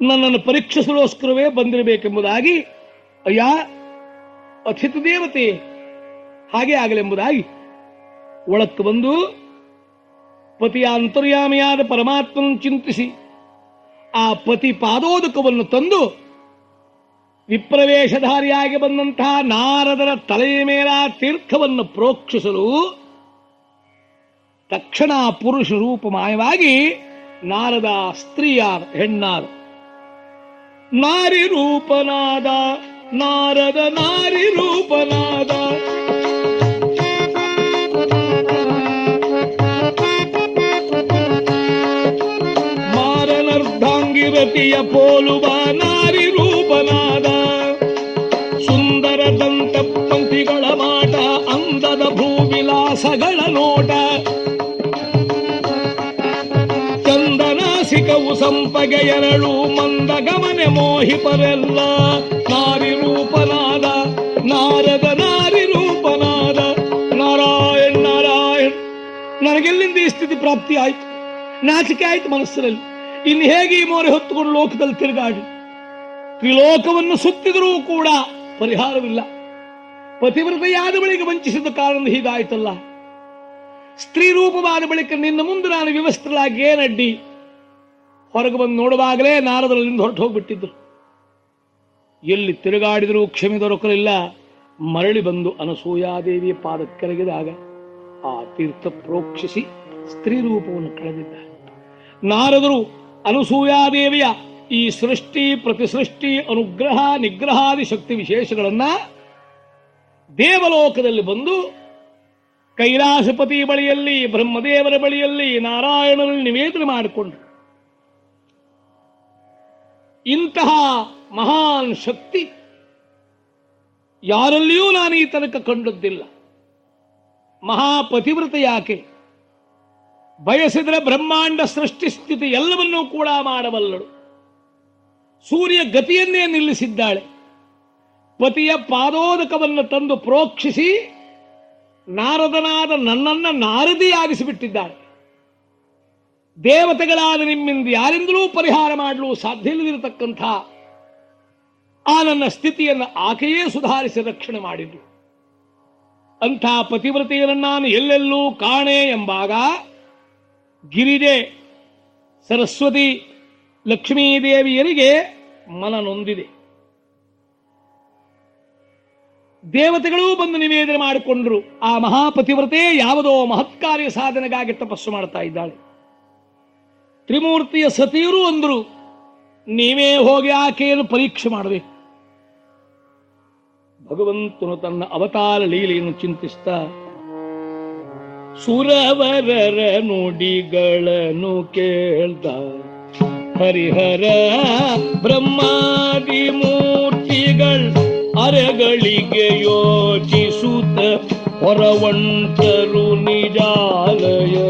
ನನ್ನನ್ನು ಪರೀಕ್ಷಿಸಲೋಸ್ಕರವೇ ಬಂದಿರಬೇಕೆಂಬುದಾಗಿ, ಅಯ್ಯ, ಅತಿಥಿ ದೇವತೆ ಹಾಗೆ ಆಗಲೆಂಬುದಾಗಿ ಒಳಕ್ಕೆ ಬಂದು ಪತಿಯ ಅಂತರ್ಯಾಮಿಯಾದ ಪರಮಾತ್ಮನ ಚಿಂತಿಸಿ, ಆ ಪತಿ ಪಾದೋದಕವನ್ನು ತಂದು ವಿಪ್ರವೇಶಧಾರಿಯಾಗಿ ಬಂದಂತಹ ನಾರದರ ತಲೆಯ ಮೇಲ ತೀರ್ಥವನ್ನು ಪ್ರೋಕ್ಷಿಸಲು ತಕ್ಷಣ ಪುರುಷ ರೂಪ ಮಾಯವಾಗಿ ನಾರದ ಸ್ತ್ರೀಯಾರ ಹೆಣ್ಣಾರ ನಾರಿ ರೂಪನಾದ, ನಾರದ ನಾರಿ ರೂಪನಾದ. ಮಾರನರ್ಧಾಂಗಿರತಿಯ ಪೋಲುವ ನಾರಿ ಪಂಕ್ತಿಗಳ ಮಾಟ, ಅಂದದ ಭೂವಿಲಾಸಗಳ ನೋಟ. ಚಂದನಾಸಿಕವು ಸಂಪಗೆಯರಳು ಮಂದ ಗಮನೆ ಮೋಹಿಪರೆಲ್ಲ. ನಾರಿ ರೂಪನಾದ, ನಾರದ ನಾರಿ ರೂಪನಾದ. ನಾರಾಯಣ್ ನಾರಾಯಣ್. ನನಗೆಲ್ಲಿಂದ ಈ ಸ್ಥಿತಿ ಪ್ರಾಪ್ತಿ ಆಯ್ತು? ನಾಚಿಕೆ ಆಯ್ತು ಮನಸ್ಸಿನಲ್ಲಿ ಇನ್ನು ಹೇಗೆ ಈ ಮೋರೆ ಹೊತ್ತುಕೊಂಡು ಲೋಕದಲ್ಲಿ ತಿರುಗಾಡಿ? ತ್ರಿಲೋಕವನ್ನು ಸುತ್ತಿದರೂ ಕೂಡ ಪರಿಹಾರವಿಲ್ಲ. ಪತಿವ್ರತೆಯಾದ ಬಳಿಕ ವಂಚಿಸಿದ ಕಾರಣ ಹೀಗಾಯ್ತಲ್ಲ. ಸ್ತ್ರೀ ರೂಪವಾದ ಬಳಿಕ ನಿನ್ನ ಮುಂದೆ ನಾನು ವಿವಸ್ತ್ರಲಾಗಿ ಏನಡ್ಡಿ ಹೊರಗೆ ಬಂದು ನೋಡುವಾಗಲೇ ನಾರದರಲ್ಲಿಂದ ಹೊರಟು ಹೋಗ್ಬಿಟ್ಟಿದ್ರು. ಎಲ್ಲಿ ತಿರುಗಾಡಿದರೂ ಕ್ಷಮೆ ದೊರಕಲಿಲ್ಲ ಮರಳಿ ಬಂದು ಅನಸೂಯಾದೇವಿಯ ಪಾದಕ್ಕೆರಗಿದಾಗ ಆ ತೀರ್ಥ ಪ್ರೋಕ್ಷಿಸಿ ಸ್ತ್ರೀ ರೂಪವನ್ನು ಕಳೆದಿದ್ದಾರೆ ನಾರದರು ಅನಸೂಯಾದೇವಿಯ ಈ ಸೃಷ್ಟಿ, ಪ್ರತಿಸೃಷ್ಟಿ, ಅನುಗ್ರಹ, ನಿಗ್ರಹಾದಿ ಶಕ್ತಿ ವಿಶೇಷಗಳನ್ನ ದೇವಲೋಕದಲ್ಲಿ ಬಂದು ಕೈಲಾಸಪತಿ ಬಳಿಯಲ್ಲಿ, ಬ್ರಹ್ಮದೇವರ ಬಳಿಯಲ್ಲಿ ನಾರಾಯಣರಲ್ಲಿ ನಿವೇದನೆ ಮಾಡಿಕೊಂಡ್ರು. ಇಂತಹ ಮಹಾನ್ ಶಕ್ತಿ ಯಾರಲ್ಲಿಯೂ ನಾನು ಈ ತನಕ ಕಂಡದ್ದಿಲ್ಲ. ಮಹಾಪತಿವ್ರತ ಯಾಕೆ? ಬಯಸಿದರೆ ಬ್ರಹ್ಮಾಂಡ ಸೃಷ್ಟಿ ಸ್ಥಿತಿ ಎಲ್ಲವನ್ನೂ ಕೂಡ ಮಾಡಬಲ್ಲಳು. ಸೂರ್ಯ ಗತಿಯನ್ನೇ ನಿಲ್ಲಿಸಿದ್ದಾಳೆ. ಪತಿಯ ಪಾದೋದಕವನ್ನು ತಂದು ಪ್ರೋಕ್ಷಿಸಿ ನಾರದನಾದ ನನ್ನನ್ನ ನಾರದಿಯಾಗಿಸಿಬಿಟ್ಟಿದ್ದಾಳೆ ದೇವತೆಗಳಾದ ನಿಮ್ಮಿಂದ ಯಾರಿಂದಲೂ ಪರಿಹಾರ ಮಾಡಲು ಸಾಧ್ಯ ಇಲ್ಲದಿರತಕ್ಕಂಥ ಆ ನನ್ನ ಸ್ಥಿತಿಯನ್ನು ಆಕೆಯೇ ಸುಧಾರಿಸಿ ರಕ್ಷಣೆ ಮಾಡಿದ್ರು ಅಂಥ ಪತಿವ್ರತೆಯನ್ನು ನಾನು ಎಲ್ಲೆಲ್ಲೂ ಕಾಣೆ ಎಂಬಾಗ ಗಿರಿಜೆ, ಸರಸ್ವತಿ, ಲಕ್ಷ್ಮೀದೇವಿಯರಿಗೆ ಮನ ನೊಂದಿದೆ ದೇವತೆಗಳೂ ಬಂದು ನಿವೇದನೆ ಮಾಡಿಕೊಂಡ್ರು. ಆ ಮಹಾಪತಿವ್ರತೆ ಯಾವುದೋ ಮಹತ್ಕಾರ್ಯ ಸಾಧನೆಗಾಗಿ ತಪಸ್ಸು ಮಾಡ್ತಾ ಇದ್ದಾಳೆ. ತ್ರಿಮೂರ್ತಿಯ ಸತಿಯರು ಅಂದ್ರು, ನೀವೇ ಹೋಗಿ ಆಕೆಯನ್ನು ಪರೀಕ್ಷೆ ಮಾಡಬೇಕು. ಭಗವಂತನು ತನ್ನ ಅವತಾರ ಲೀಲೆಯನ್ನು ಚಿಂತಿಸ್ತಾ, ಸುರವರರ ನುಡಿಗಳನ್ನು ಕೇಳ್ದ. ಹರಿಹರ ಬ್ರಹ್ಮಾದಿ ಮೂರ್ತಿಗಳ್ ಅರೆಗಳಿಗೆ ಯೋಚಿಸುತ್ತ ಹೊರವಂಟರು ನಿಜಾಲಯವ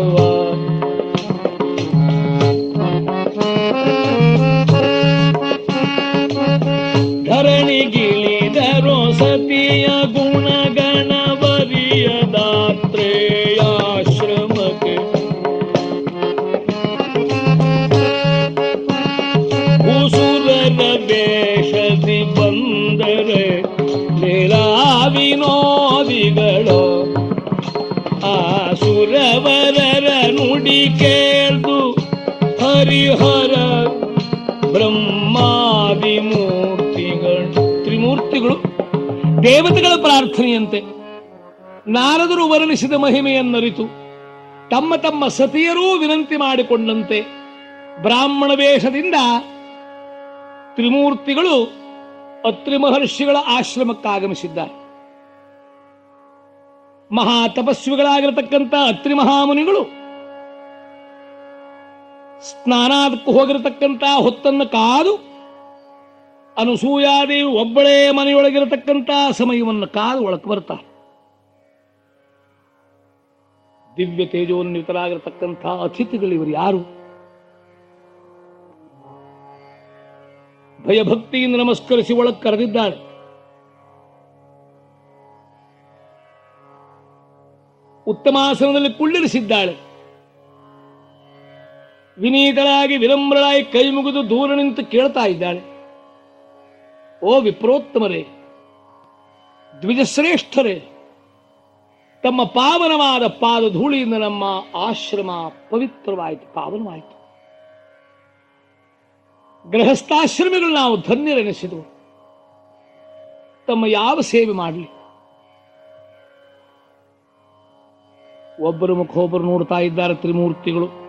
ಸುರವರರ ನುಡಿ ಕೇಳ್ದು ಹರಿಹರ ಬ್ರಹ್ಮಾದಿ ಮೂರ್ತಿಗಳು ತ್ರಿಮೂರ್ತಿಗಳು, ದೇವತೆಗಳ ಪ್ರಾರ್ಥನೆಯಂತೆ ನಾರದರು ವರ್ಣಿಸಿದ ಮಹಿಮೆಯನ್ನರಿತು. ತಮ್ಮ ತಮ್ಮ ಸತಿಯರೂ ವಿನಂತಿ ಮಾಡಿಕೊಂಡಂತೆ ಬ್ರಾಹ್ಮಣ ವೇಷದಿಂದ ತ್ರಿಮೂರ್ತಿಗಳು ಅತ್ರಿ ಮಹರ್ಷಿಗಳ ಆಶ್ರಮಕ್ಕೆ ಆಗಮಿಸಿದ್ದಾರೆ ಮಹಾ ತಪಸ್ವಿಗಳಾಗಿರತಕ್ಕಂಥ ಅತ್ರಿ ಮಹಾಮುನಿಗಳು ಸ್ನಾನಾದಕ್ಕೂ ಹೋಗಿರತಕ್ಕಂಥ ಹೊತ್ತನ್ನು ಕಾದು ಅನುಸೂಯಾದೇವಿ ಒಬ್ಬಳೇ ಮನೆಯೊಳಗಿರತಕ್ಕಂಥ ಸಮಯವನ್ನು ಕಾದು ಒಳಕ್ಕೆ ಬರ್ತಾರೆ. ದಿವ್ಯ ತೇಜೋನ್ವಿತರಾಗಿರತಕ್ಕಂಥ ಅತಿಥಿಗಳಿವರು ಯಾರು? ಭಯಭಕ್ತಿಯಿಂದ ನಮಸ್ಕರಿಸಿ ಒಳಗೆ ಕರೆದಿದ್ದಾಳೆ ಉತ್ತಮಾಸನದಲ್ಲಿ ಕುಳ್ಳಿರಿಸಿದ್ದಾಳೆ ವಿನೀತಳಾಗಿ ವಿನಮ್ರಳಾಗಿ ಕೈ ಮುಗಿದು ದೂರ ನಿಂತು ಕೇಳ್ತಾ ಇದ್ದಾಳೆ. ಓ ವಿಪ್ರೋತ್ತಮರೇ, ದ್ವಿಜಶ್ರೇಷ್ಠರೇ, ತಮ್ಮ ಪಾವನವಾದ ಪಾದ ಧೂಳಿಯಿಂದ ನಮ್ಮ ಆಶ್ರಮ ಪವಿತ್ರವಾಯಿತು, ಪಾವನವಾಯಿತು. ಗೃಹಸ್ಥಾಶ್ರಮಗಳು ನಾವು ಧನ್ಯರೆನಿಸಿದವು. ತಮ್ಮ ಯಾವ ಸೇವೆ ಮಾಡಲಿ? ಒಬ್ಬರು ನೋಡ್ತಾ ಇದ್ದಾರೆ ತ್ರಿಮೂರ್ತಿಗಳು.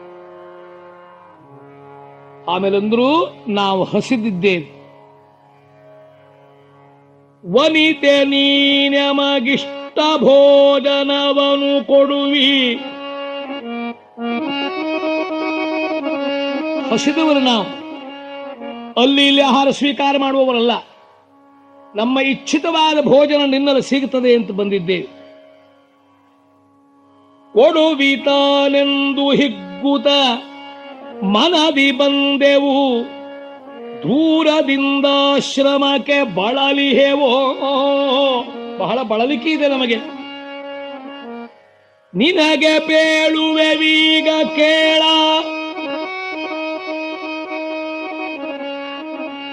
ಆಮೇಲಂದ್ರು ನಾವು ಹಸಿದಿದ್ದೇವೆ. ವನಿತೆ ನೀ ನಮಗಿಷ್ಟ ಭೋಜನವನು ಕೊಡುವಿ. ಹಸಿದವರು ನಾವು. ಅಲ್ಲಿ ಇಲ್ಲಿ ಆಹಾರ ಸ್ವೀಕಾರ ಮಾಡುವವರಲ್ಲ. ನಮ್ಮ ಇಚ್ಛಿತವಾದ ಭೋಜನ ನಿನ್ನಲ್ಲಿ ಸಿಗುತ್ತದೆ ಅಂತ ಬಂದಿದ್ದೇವೆ. ಕೊಡುವಿತಾನೆಂದು ಹಿಗ್ಗುತ ಮನದಿ ಬಂದೆವು. ದೂರದಿಂದ ದೂರದಿಂದಾಶ್ರಮಕ್ಕೆ ಬಳಲಿಹೇವೋ ಬಹಳ ಬಳಲಿಕೆ ಇದೆ ನಮಗೆ. ನಿನಗೆ ಬೇಳುವೆವೀಗ ಕೇಳ.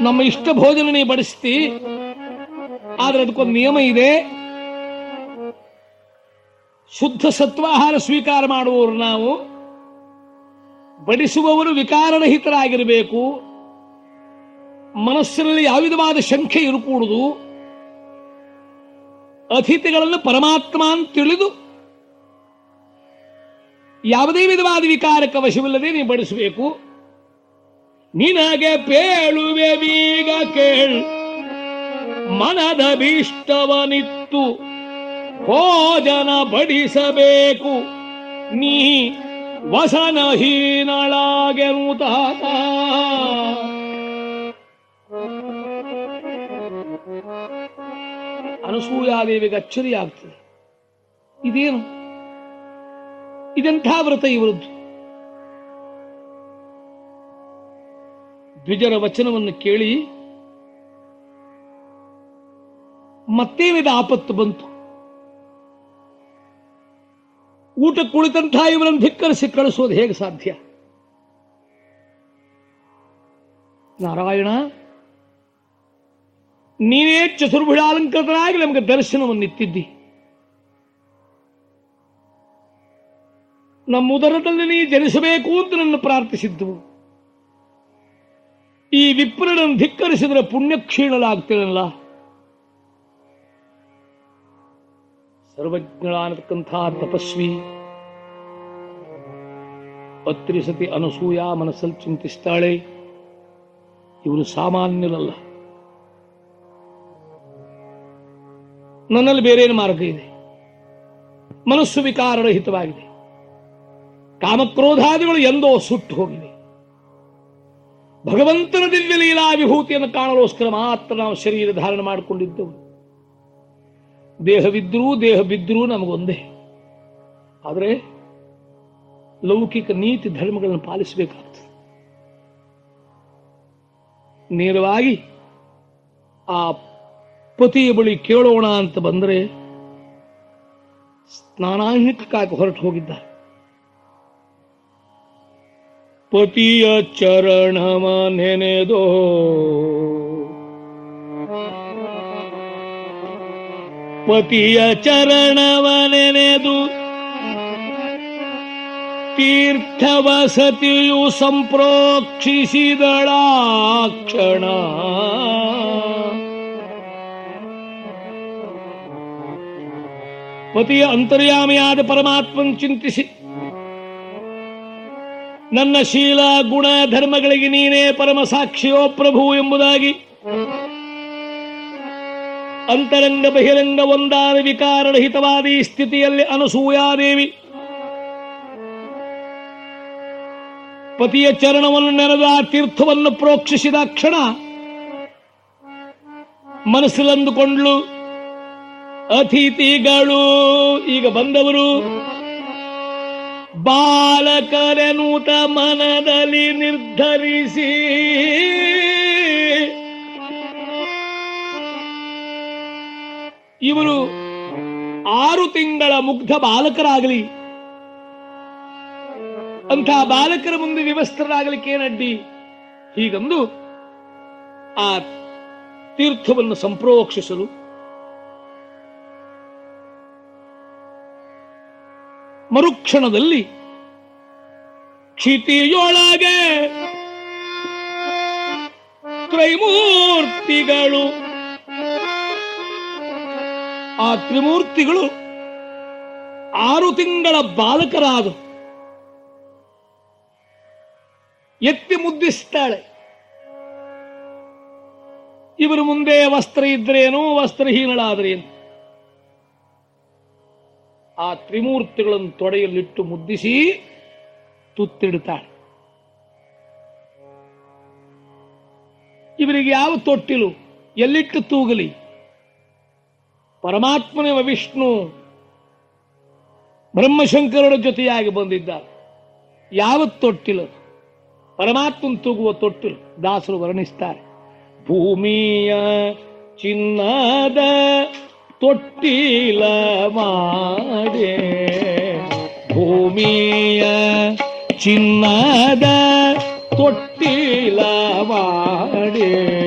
ನಮ್ಮ ಇಷ್ಟ ಭೋಜನ ನೀ ಬಡಿಸ್ತಿ. ಆದ್ರೆ ಅದಕ್ಕೊಂದು ನಿಯಮ ಇದೆ. ಶುದ್ಧ ಸತ್ವಾಹಾರ ಸ್ವೀಕಾರ ಮಾಡುವವರು ನಾವು. ಬಡಿಸುವವರು ವಿಕಾರರಹಿತರಾಗಿರಬೇಕು. ಮನಸ್ಸಿನಲ್ಲಿ ಯಾವ ವಿಧವಾದ ಶಂಕೆ ಇರಕೂಡುದು. ಅತಿಥಿಗಳನ್ನು ಪರಮಾತ್ಮ ಅಂತ ತಿಳಿದು ಯಾವುದೇ ವಿಧವಾದ ವಿಕಾರಕ್ಕೆ ವಶವಿಲ್ಲದೆ ನೀವು ಬಡಿಸಬೇಕು. ನಿನಗೆ ಪೇಳುವೆ ಬೀಗ ಕೇಳ್, ಮನದ ಭೀಷ್ಟವನಿತ್ತು. ಭೋಜನ ಬಡಿಸಬೇಕು. ನೀ ವಸನಹೀನಳಾಗೆನುತ ಅನಸೂಯಾದೇವಿಗೆ ಅಚ್ಚರಿ ಆಗ್ತದೆ ಇದೇನು? ಇದೆಂಥ ವ್ರತ ಇವರದ್ದು ದ್ವಿಜರ ವಚನವನ್ನು ಕೇಳಿ ಮತ್ತೇನಿದ ಆಪತ್ತು ಬಂತು? ಊಟ ಕುಳಿತಂಥ ಇವರನ್ನು ಧಿಕ್ಕರಿಸಿ ಕಳಿಸೋದು ಹೇಗೆ ಸಾಧ್ಯ? ನಾರಾಯಣ, ನೀನೇ ಚತುರ್ಭುಜಾಲಂಕೃತನಾಗಿ ನಮಗೆ ದರ್ಶನವನ್ನು ಇತ್ತಿದ್ದಿ ನಮ್ಮ ಉದರದಲ್ಲಿ ನೀ ಜನಿಸಬೇಕು ಅಂತ ನನ್ನ ಪ್ರಾರ್ಥಿಸಿದ್ದವು ಈ ವಿಪ್ರನನ್ನು ಧಿಕ್ಕರಿಸಿದರೆ ಪುಣ್ಯ ಕ್ಷೀಣಲಾಗ್ತೇನಲ್ಲ ಸರ್ವಜ್ಞಳಾನತಕ್ಕಂಥ ತಪಸ್ವಿ. ಪತ್ರಿಸತಿ ಅನಸೂಯ ಮನಸ್ಸಲ್ಲಿ ಚಿಂತಿಸ್ತಾಳೆ. ಇವರು ಸಾಮಾನ್ಯರಲ್ಲ ನನ್ನಲ್ಲಿ ಬೇರೇನು ಮಾರ್ಗ ಇದೆ? ಮನಸ್ಸು ವಿಕಾರರಹಿತವಾಗಿದೆ. ಕಾಮಕ್ರೋಧಾದಿಗಳು ಎಂದೋ ಸುಟ್ಟು ಹೋಗಿದೆ. ಭಗವಂತನ ದಿವ್ಯ ಲೀಲಾ ವಿಭೂತಿಯನ್ನು ಕಾಣಲೋಸ್ಕರ ಮಾತ್ರ ನಾವು ಶರೀರ ಧಾರಣ ಮಾಡಿಕೊಂಡಿದ್ದೆವು. ದೇಹವಿದ್ರೂ ದೇಹ ಬಿದ್ದರೂ ನಮಗೊಂದೇ. ಆದರೆ ಲೌಕಿಕ ನೀತಿ ಧರ್ಮಗಳನ್ನು ಪಾಲಿಸಬೇಕಾಗ್ತದೆ. ನೇರವಾಗಿ ಆ ಪತಿಯ ಬಳಿ ಕೇಳೋಣ ಅಂತ ಬಂದರೆ ಸ್ನಾನಾಂಗಕ್ಕಾಗಿ ಹೊರಟು ಹೋಗಿದ್ದಾರೆ. ಪತಿಯ ಚರಣವ ನೆನೆದೋ ಪತಿಯ ಚರಣವ ನೆನೆದು ತೀರ್ಥವಸತಿಯು ಸಂಪ್ರೋಕ್ಷಿಸಿದಳಾಕ್ಷಣ ಪತಿಯ ಅಂತರ್ಯಾಮಿಯಾದ ಪರಮಾತ್ಮನ್ ಚಿಂತಿಸಿ, ನನ್ನ ಶೀಲ ಗುಣ ಧರ್ಮಗಳಿಗೆ ನೀನೇ ಪರಮ ಸಾಕ್ಷಿಯೋ ಪ್ರಭು ಎಂಬುದಾಗಿ ಅಂತರಂಗ ಬಹಿರಂಗ ಒಂದಾದ ವಿಕಾರರಹಿತವಾದ ಈ ಸ್ಥಿತಿಯಲ್ಲಿ ಅನಸೂಯಾದೇವಿ. ಪತಿಯ ಚರಣವನ್ನು ನೆನೆದ ತೀರ್ಥವನ್ನು ಪ್ರೋಕ್ಷಿಸಿದ ಕ್ಷಣ ಮನಸ್ಸಲ್ಲಂದುಕೊಂಡ್ಲು ಅತಿಥಿಗಳು ಈಗ ಬಂದವರು. ಬಾಲಕರೆನೂತ ಮನದಲ್ಲಿ ನಿರ್ಧರಿಸಿ ಇವರು ಆರು ತಿಂಗಳ ಮುಗ್ಧ ಬಾಲಕರಾಗಲಿ. ಅಂಥ ಬಾಲಕರ ಮುಂದೆ ವಿವಸ್ತ್ರರಾಗಲಿಕ್ಕೆ ಏನಡ್ಡಿ ಹೀಗಂದು ಆ ತೀರ್ಥವನ್ನು ಸಂಪ್ರೋಕ್ಷಿಸಲು ಮರುಕ್ಷಣದಲ್ಲಿ ಕ್ಷಿತಿಯೊಳಗೆ ತ್ರೈಮೂರ್ತಿಗಳು ಆ ತ್ರಿಮೂರ್ತಿಗಳು ಆರು ತಿಂಗಳ ಬಾಲಕರಾದ ಎತ್ತಿ ಮುದ್ದಿಸ್ತಾಳೆ. ಇವರ ಮುಂದೆ ವಸ್ತ್ರ ಇದ್ರೇನು ವಸ್ತ್ರಹೀನಳಾದ್ರೇನು ಆ ತ್ರಿಮೂರ್ತಿಗಳನ್ನು ತೊಡೆಯಲ್ಲಿಟ್ಟು ಮುದ್ದಿಸಿ ತುತ್ತಿಡ್ತಾಳೆ. ಇವರಿಗೆ ಯಾವ ತೊಟ್ಟಿಲು? ಎಲ್ಲಿಟ್ಟು ತೂಗಲಿ? ಪರಮಾತ್ಮನ ವಿಷ್ಣು ಬ್ರಹ್ಮಶಂಕರರ ಜೊತೆಯಾಗಿ ಬಂದಿದ್ದಾರೆ. ಯಾವ ತೊಟ್ಟಿಲು? ಪರಮಾತ್ಮನ್ ತೂಗುವ ತೊಟ್ಟಿಲು. ದಾಸರು ವರ್ಣಿಸ್ತಾರೆ. ಭೂಮಿಯ ಚಿನ್ನದ ತೊಟ್ಟಿಲ ಮಾಡೆ. ಭೂಮಿಯ ಚಿನ್ನದ ತೊಟ್ಟಿಲ ಮಾಡೆ.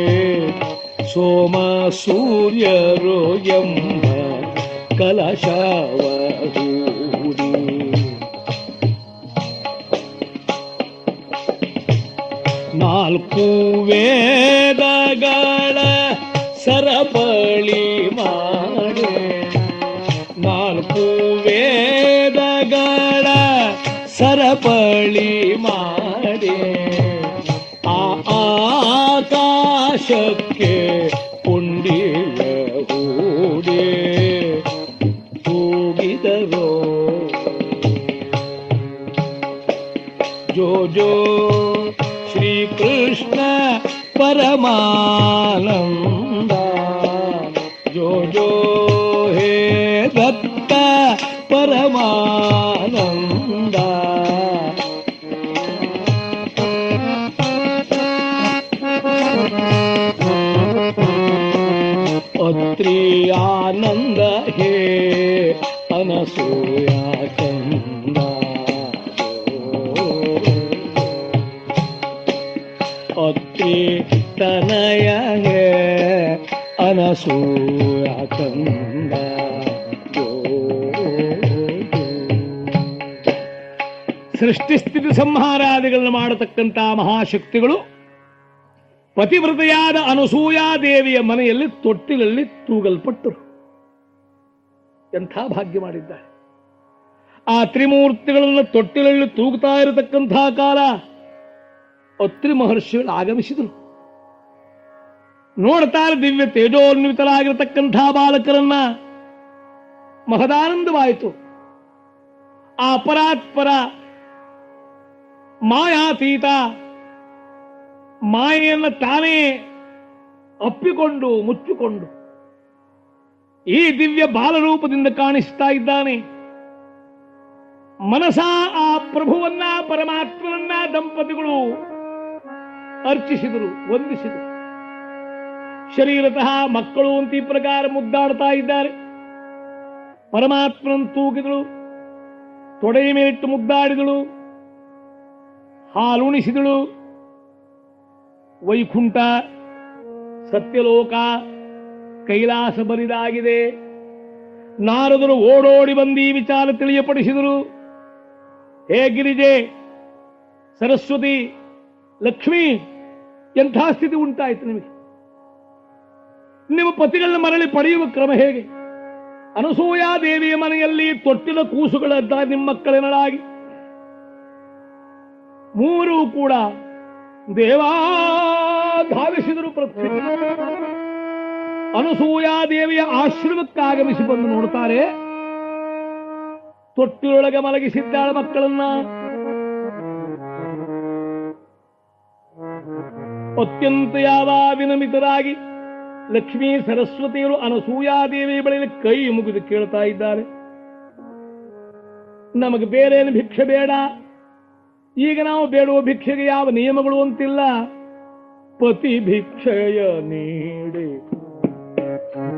ಸೋಮ ಸೂರ್ಯರು ಎಂಬ ಕಲಶವ ಹೂಡಿ ನಾಲ್ಕು ವೇದಗಳ ಸರಪಳಿ ಮಾಡೆ. ನಾಲ್ಕು ವೇದಗಳ ಸರಪಳಿ 啊 ಕಂದ ಸೃಷ್ಟಿ ಸ್ಥಿತಿ ಸಂಹಾರಾದಿಗಳನ್ನು ಮಾಡತಕ್ಕಂಥ ಮಹಾಶಕ್ತಿಗಳು, ಪತಿವ್ರತೆಯಾದ ಅನಸೂಯಾದೇವಿಯ ಮನೆಯಲ್ಲಿ ತೊಟ್ಟಿಲಲ್ಲಿ ತೂಗಲ್ಪಟ್ಟರು ಎಂಥ ಭಾಗ್ಯ ಮಾಡಿದ್ದಾರೆ. ಆ ತ್ರಿಮೂರ್ತಿಗಳನ್ನು ತೊಟ್ಟಿಲಲ್ಲಿ ತೂಗುತ್ತಾ ಇರತಕ್ಕಂತಹ ಕಾಲ ಅತ್ರಿ ಮಹರ್ಷಿಗಳು ಆಗಮಿಸಿದರು. ನೋಡ್ತಾರೆ ದಿವ್ಯ ತೇಜೋನ್ವಿತರಾಗಿರತಕ್ಕಂಥ ಬಾಲಕರನ್ನ. ಮಹದಾನಂದವಾಯಿತು. ಆ ಪರಾತ್ಪರ ಮಾಯಾತೀತ ಮಾಯೆಯನ್ನು ತಾನೇ ಅಪ್ಪಿಕೊಂಡು ಮುಚ್ಚಿಕೊಂಡು ಈ ದಿವ್ಯ ಬಾಲರೂಪದಿಂದ ಕಾಣಿಸ್ತಾ ಇದ್ದಾನೆ. ಮನಸ ಆ ಪ್ರಭುವನ್ನ, ಪರಮಾತ್ಮನನ್ನ ದಂಪತಿಗಳು ಅರ್ಚಿಸಿದರು, ವಂದಿಸಿದರು. ಶರೀರತಃ ಮಕ್ಕಳು ಅಂತ ಈ ಪ್ರಕಾರ ಮುದ್ದಾಡ್ತಾ ಇದ್ದಾರೆ. ಪರಮಾತ್ಮನ ತೂಗಿದಳು, ತೊಡೆಯ ಮೇಲಿಟ್ಟು ಮುದ್ದಾಡಿದಳು, ಹಾಲುಣಿಸಿದಳು. ವೈಕುಂಠ, ಸತ್ಯಲೋಕ, ಕೈಲಾಸ ಬರಿದಾಗಿದೆ. ನಾರದರು ಓಡೋಡಿ ಬಂದಿ ವಿಚಾರ ತಿಳಿಯಪಡಿಸಿದರು. ಹೇ ಗಿರಿಜೆ, ಸರಸ್ವತಿ, ಲಕ್ಷ್ಮಿ, ಎಂಥ ಸ್ಥಿತಿ ಉಂಟಾಯಿತು ನಿಮಗೆ? ನಿಮ್ಮ ಪತಿಗಳನ್ನ ಮರಳಿ ಪಡೆಯುವ ಕ್ರಮ ಹೇಗೆ? ಅನಸೂಯಾ ದೇವಿಯ ಮನೆಯಲ್ಲಿ ತೊಟ್ಟಿದ ಕೂಸುಗಳದ್ದ ನಿಮ್ಮ ಮಕ್ಕಳಿನಾಗಿ ಮೂರೂ ಕೂಡ ದೇವಾ ಧಾವಿಸಿದರು ಪ್ರತಿ ಅನಸೂಯಾ ದೇವಿಯ ಆಶ್ರಮಕ್ಕಾಗಮಿಸಿ ಬಂದು ನೋಡ್ತಾರೆ. ತೊಟ್ಟಿಲೊಳಗೆ ಮಲಗಿಸಿದ್ದಾಳ ಮಕ್ಕಳನ್ನ. ಅತ್ಯಂತ ಯಾವ ವಿನಮಿತರಾಗಿ ಲಕ್ಷ್ಮೀ ಸರಸ್ವತಿಯರು ಅನಸೂಯಾದೇವಿ ಬಳಿಯಲ್ಲಿ ಕೈ ಮುಗಿದು ಕೇಳ್ತಾ ಇದ್ದಾರೆ. ನಮಗೆ ಬೇರೇನು ಭಿಕ್ಷೆ ಬೇಡ. ಈಗ ನಾವು ಬೇಡುವ ಭಿಕ್ಷೆಗೆ ಯಾವ ನಿಯಮಗಳು ಅಂತಿಲ್ಲ. ಪತಿ ಭಿಕ್ಷೆಯ ನೀಡೆ.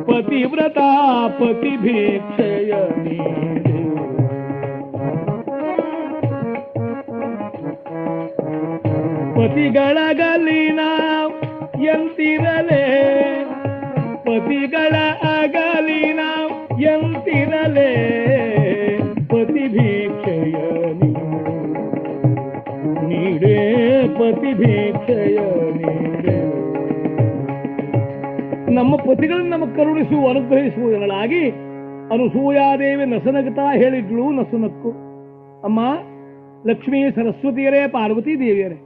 ಪತಿವ್ರತ ಪತಿ ಭಿಕ್ಷೆಯ ನೀಡಿ. ಪತಿಗಳ ಗಲಿನ ಎಂತಿರಲೇ ಪತಿಗಳ ಅಗಲಿನ ಎಂತಿರಲೇ ಪತಿಭೀಕ್ಷೆಯ ನೀಡೇ ಪತಿಭೀಕ್ಷೆಯ ನೀಡೇ ನಮ್ಮ ಪತಿಗಳನ್ನು ನಮಗೆ ಕರುಣಿಸುವ ಅನುಗ್ರಹಿಸುವುದರಳಾಗಿ ಅನುಸೂಯಾದೇವಿ ನಸನಗತಾ ಹೇಳಿದ್ಳು ನಸುನಕ್ಕು. ಅಮ್ಮ, ಲಕ್ಷ್ಮೀ ಸರಸ್ವತಿಯರೇ, ಪಾರ್ವತಿ ದೇವಿಯರೇ,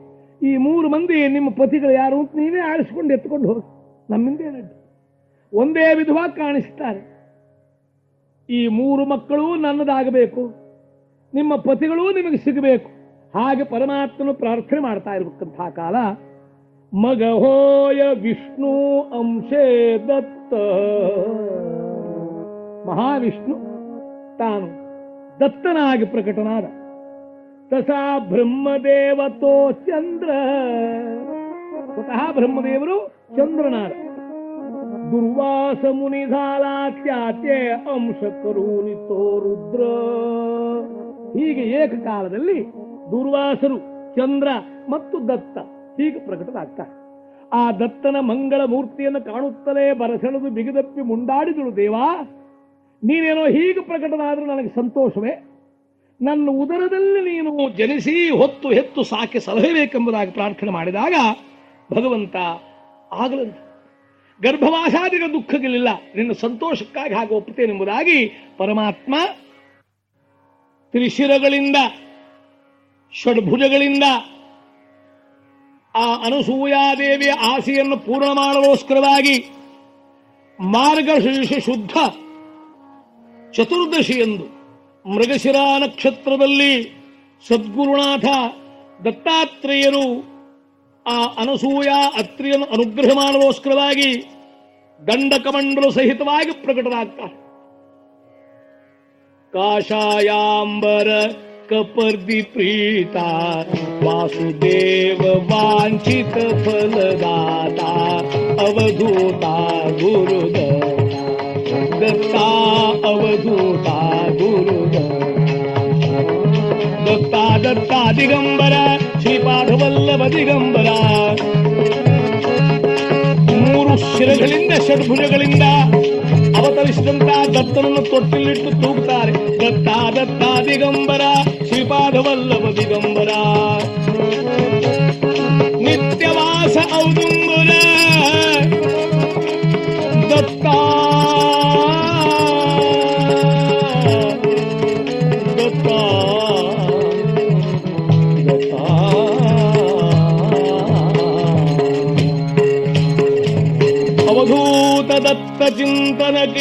ಈ ಮೂರು ಮಂದಿ ನಿಮ್ಮ ಪತಿಗಳು ಯಾರು ನೀವೇ ಆಳಿಸ್ಕೊಂಡು ಎತ್ಕೊಂಡು ಹೋಗಿ. ನಮ್ಮಿಂದ ಒಂದೇ ವಿಧವಾಗಿ ಕಾಣಿಸ್ತಾರೆ. ಈ ಮೂರು ಮಕ್ಕಳು ನನ್ನದಾಗಬೇಕು. ನಿಮ್ಮ ಪತಿಗಳು ನಿಮಗೆ ಸಿಗಬೇಕು. ಹಾಗೆ ಪರಮಾತ್ಮನು ಪ್ರಾರ್ಥನೆ ಮಾಡ್ತಾ ಇರಬೇಕಂತಹ ಕಾಲ ಮಗಹೋಯ ವಿಷ್ಣು ಅಂಶೇ ದತ್ತ. ಮಹಾವಿಷ್ಣು ತಾನು ದತ್ತನಾಗಿ ಪ್ರಕಟನಾದ. ತಸಾ ಬ್ರಹ್ಮದೇವತೋ ಚಂದ್ರ. ಸ್ವತಃ ಬ್ರಹ್ಮದೇವರು ಚಂದ್ರನಾದ. ದುರ್ವಾಸ ಮುನಿಧಾಲಾತ್ಯಾತ್ಯೆ ಅಂಶ ಕರೂನಿತೋ ರುದ್ರ. ಹೀಗೆ ಏಕಕಾಲದಲ್ಲಿ ದುರ್ವಾಸರು ಚಂದ್ರ ಮತ್ತು ದತ್ತ ಹೀಗೆ ಪ್ರಕಟವಾಗ್ತಾರೆ. ಆ ದತ್ತನ ಮಂಗಳ ಮೂರ್ತಿಯನ್ನು ಕಾಣುತ್ತಲೇ ಬರಸೆಳೆದು ಬಿಗಿದಪ್ಪಿ ಮುಂಡಾಡಿದಳು ದೇವಾ, ನೀನೇನೋ ಹೀಗೆ ಪ್ರಕಟನಾದರೂ ನನಗೆ ಸಂತೋಷವೇ? ನನ್ನ ಉದರದಲ್ಲಿ ನೀನು ಜನಿಸಿ ಹೊತ್ತು ಹೆತ್ತು ಸಾಕಿ ಸಲಹಬೇಕೆಂಬುದಾಗಿ ಪ್ರಾರ್ಥನೆ ಮಾಡಿದಾಗ ಭಗವಂತ ಆಗಲಂತ ಗರ್ಭವಾಸಾದಿಗಳ ದುಃಖಗಳಿಲ್ಲ. ನಿನ್ನ ಸಂತೋಷಕ್ಕಾಗಿ ಹಾಗೆ ಒಪ್ಪುತ್ತೇನೆಂಬುದಾಗಿ ಪರಮಾತ್ಮ ತ್ರಿಶಿರಗಳಿಂದ, ಷಡ್ಭುಜಗಳಿಂದ ಆ ಅನಸೂಯಾದೇವಿಯ ಆಸೆಯನ್ನು ಪೂರ್ಣ ಮಾಡಲೋಸ್ಕರವಾಗಿ ಮಾರ್ಗಶೀರ್ಷ ಶುದ್ಧ ಚತುರ್ದಶಿಯಂದು ಮೃಗಶಿರಾ ನಕ್ಷತ್ರದಲ್ಲಿ ಸದ್ಗುರುನಾಥ ದತ್ತಾತ್ರೇಯರು ಆ ಅನಸೂಯ ಅತ್ರಿಯನ್ನು ಅನುಗ್ರಹ ಮಾಡಲೋಸ್ಕರವಾಗಿ ದಂಡಕಮಂಡಲು ಸಹಿತವಾಗಿ ಪ್ರಕಟರಾಗ್ತಾರೆ ಕಾಷಾಯಾಂಬರ ಕಪರ್ದಿ ಪ್ರೀತ ವಾಸುದೇವ ವಾಂಛಿತ ಫಲದಾತ ಅವಧೂತ ಗುರುದ ದತ್ತಾ ಅವಧೂತ ಗುರುದ ದತ್ತಾ ದತ್ತಾ ದಿಗಂಬರ. ದಿಗಂಬರ ಮೂರು ಶಿರಗಳಿಂದ, ಷಡ್ಭುಜಗಳಿಂದ ಅವತರಿಸಿದಂತ ದತ್ತನನ್ನು ತೊಟ್ಟಿಲಿಟ್ಟು ತೂಗುತ್ತಾರೆ. ದತ್ತ ದತ್ತ ದಿಗಂಬರ ದಿಗಂಬರ. ನಿತ್ಯವಾಸ ಔದುಂಬರ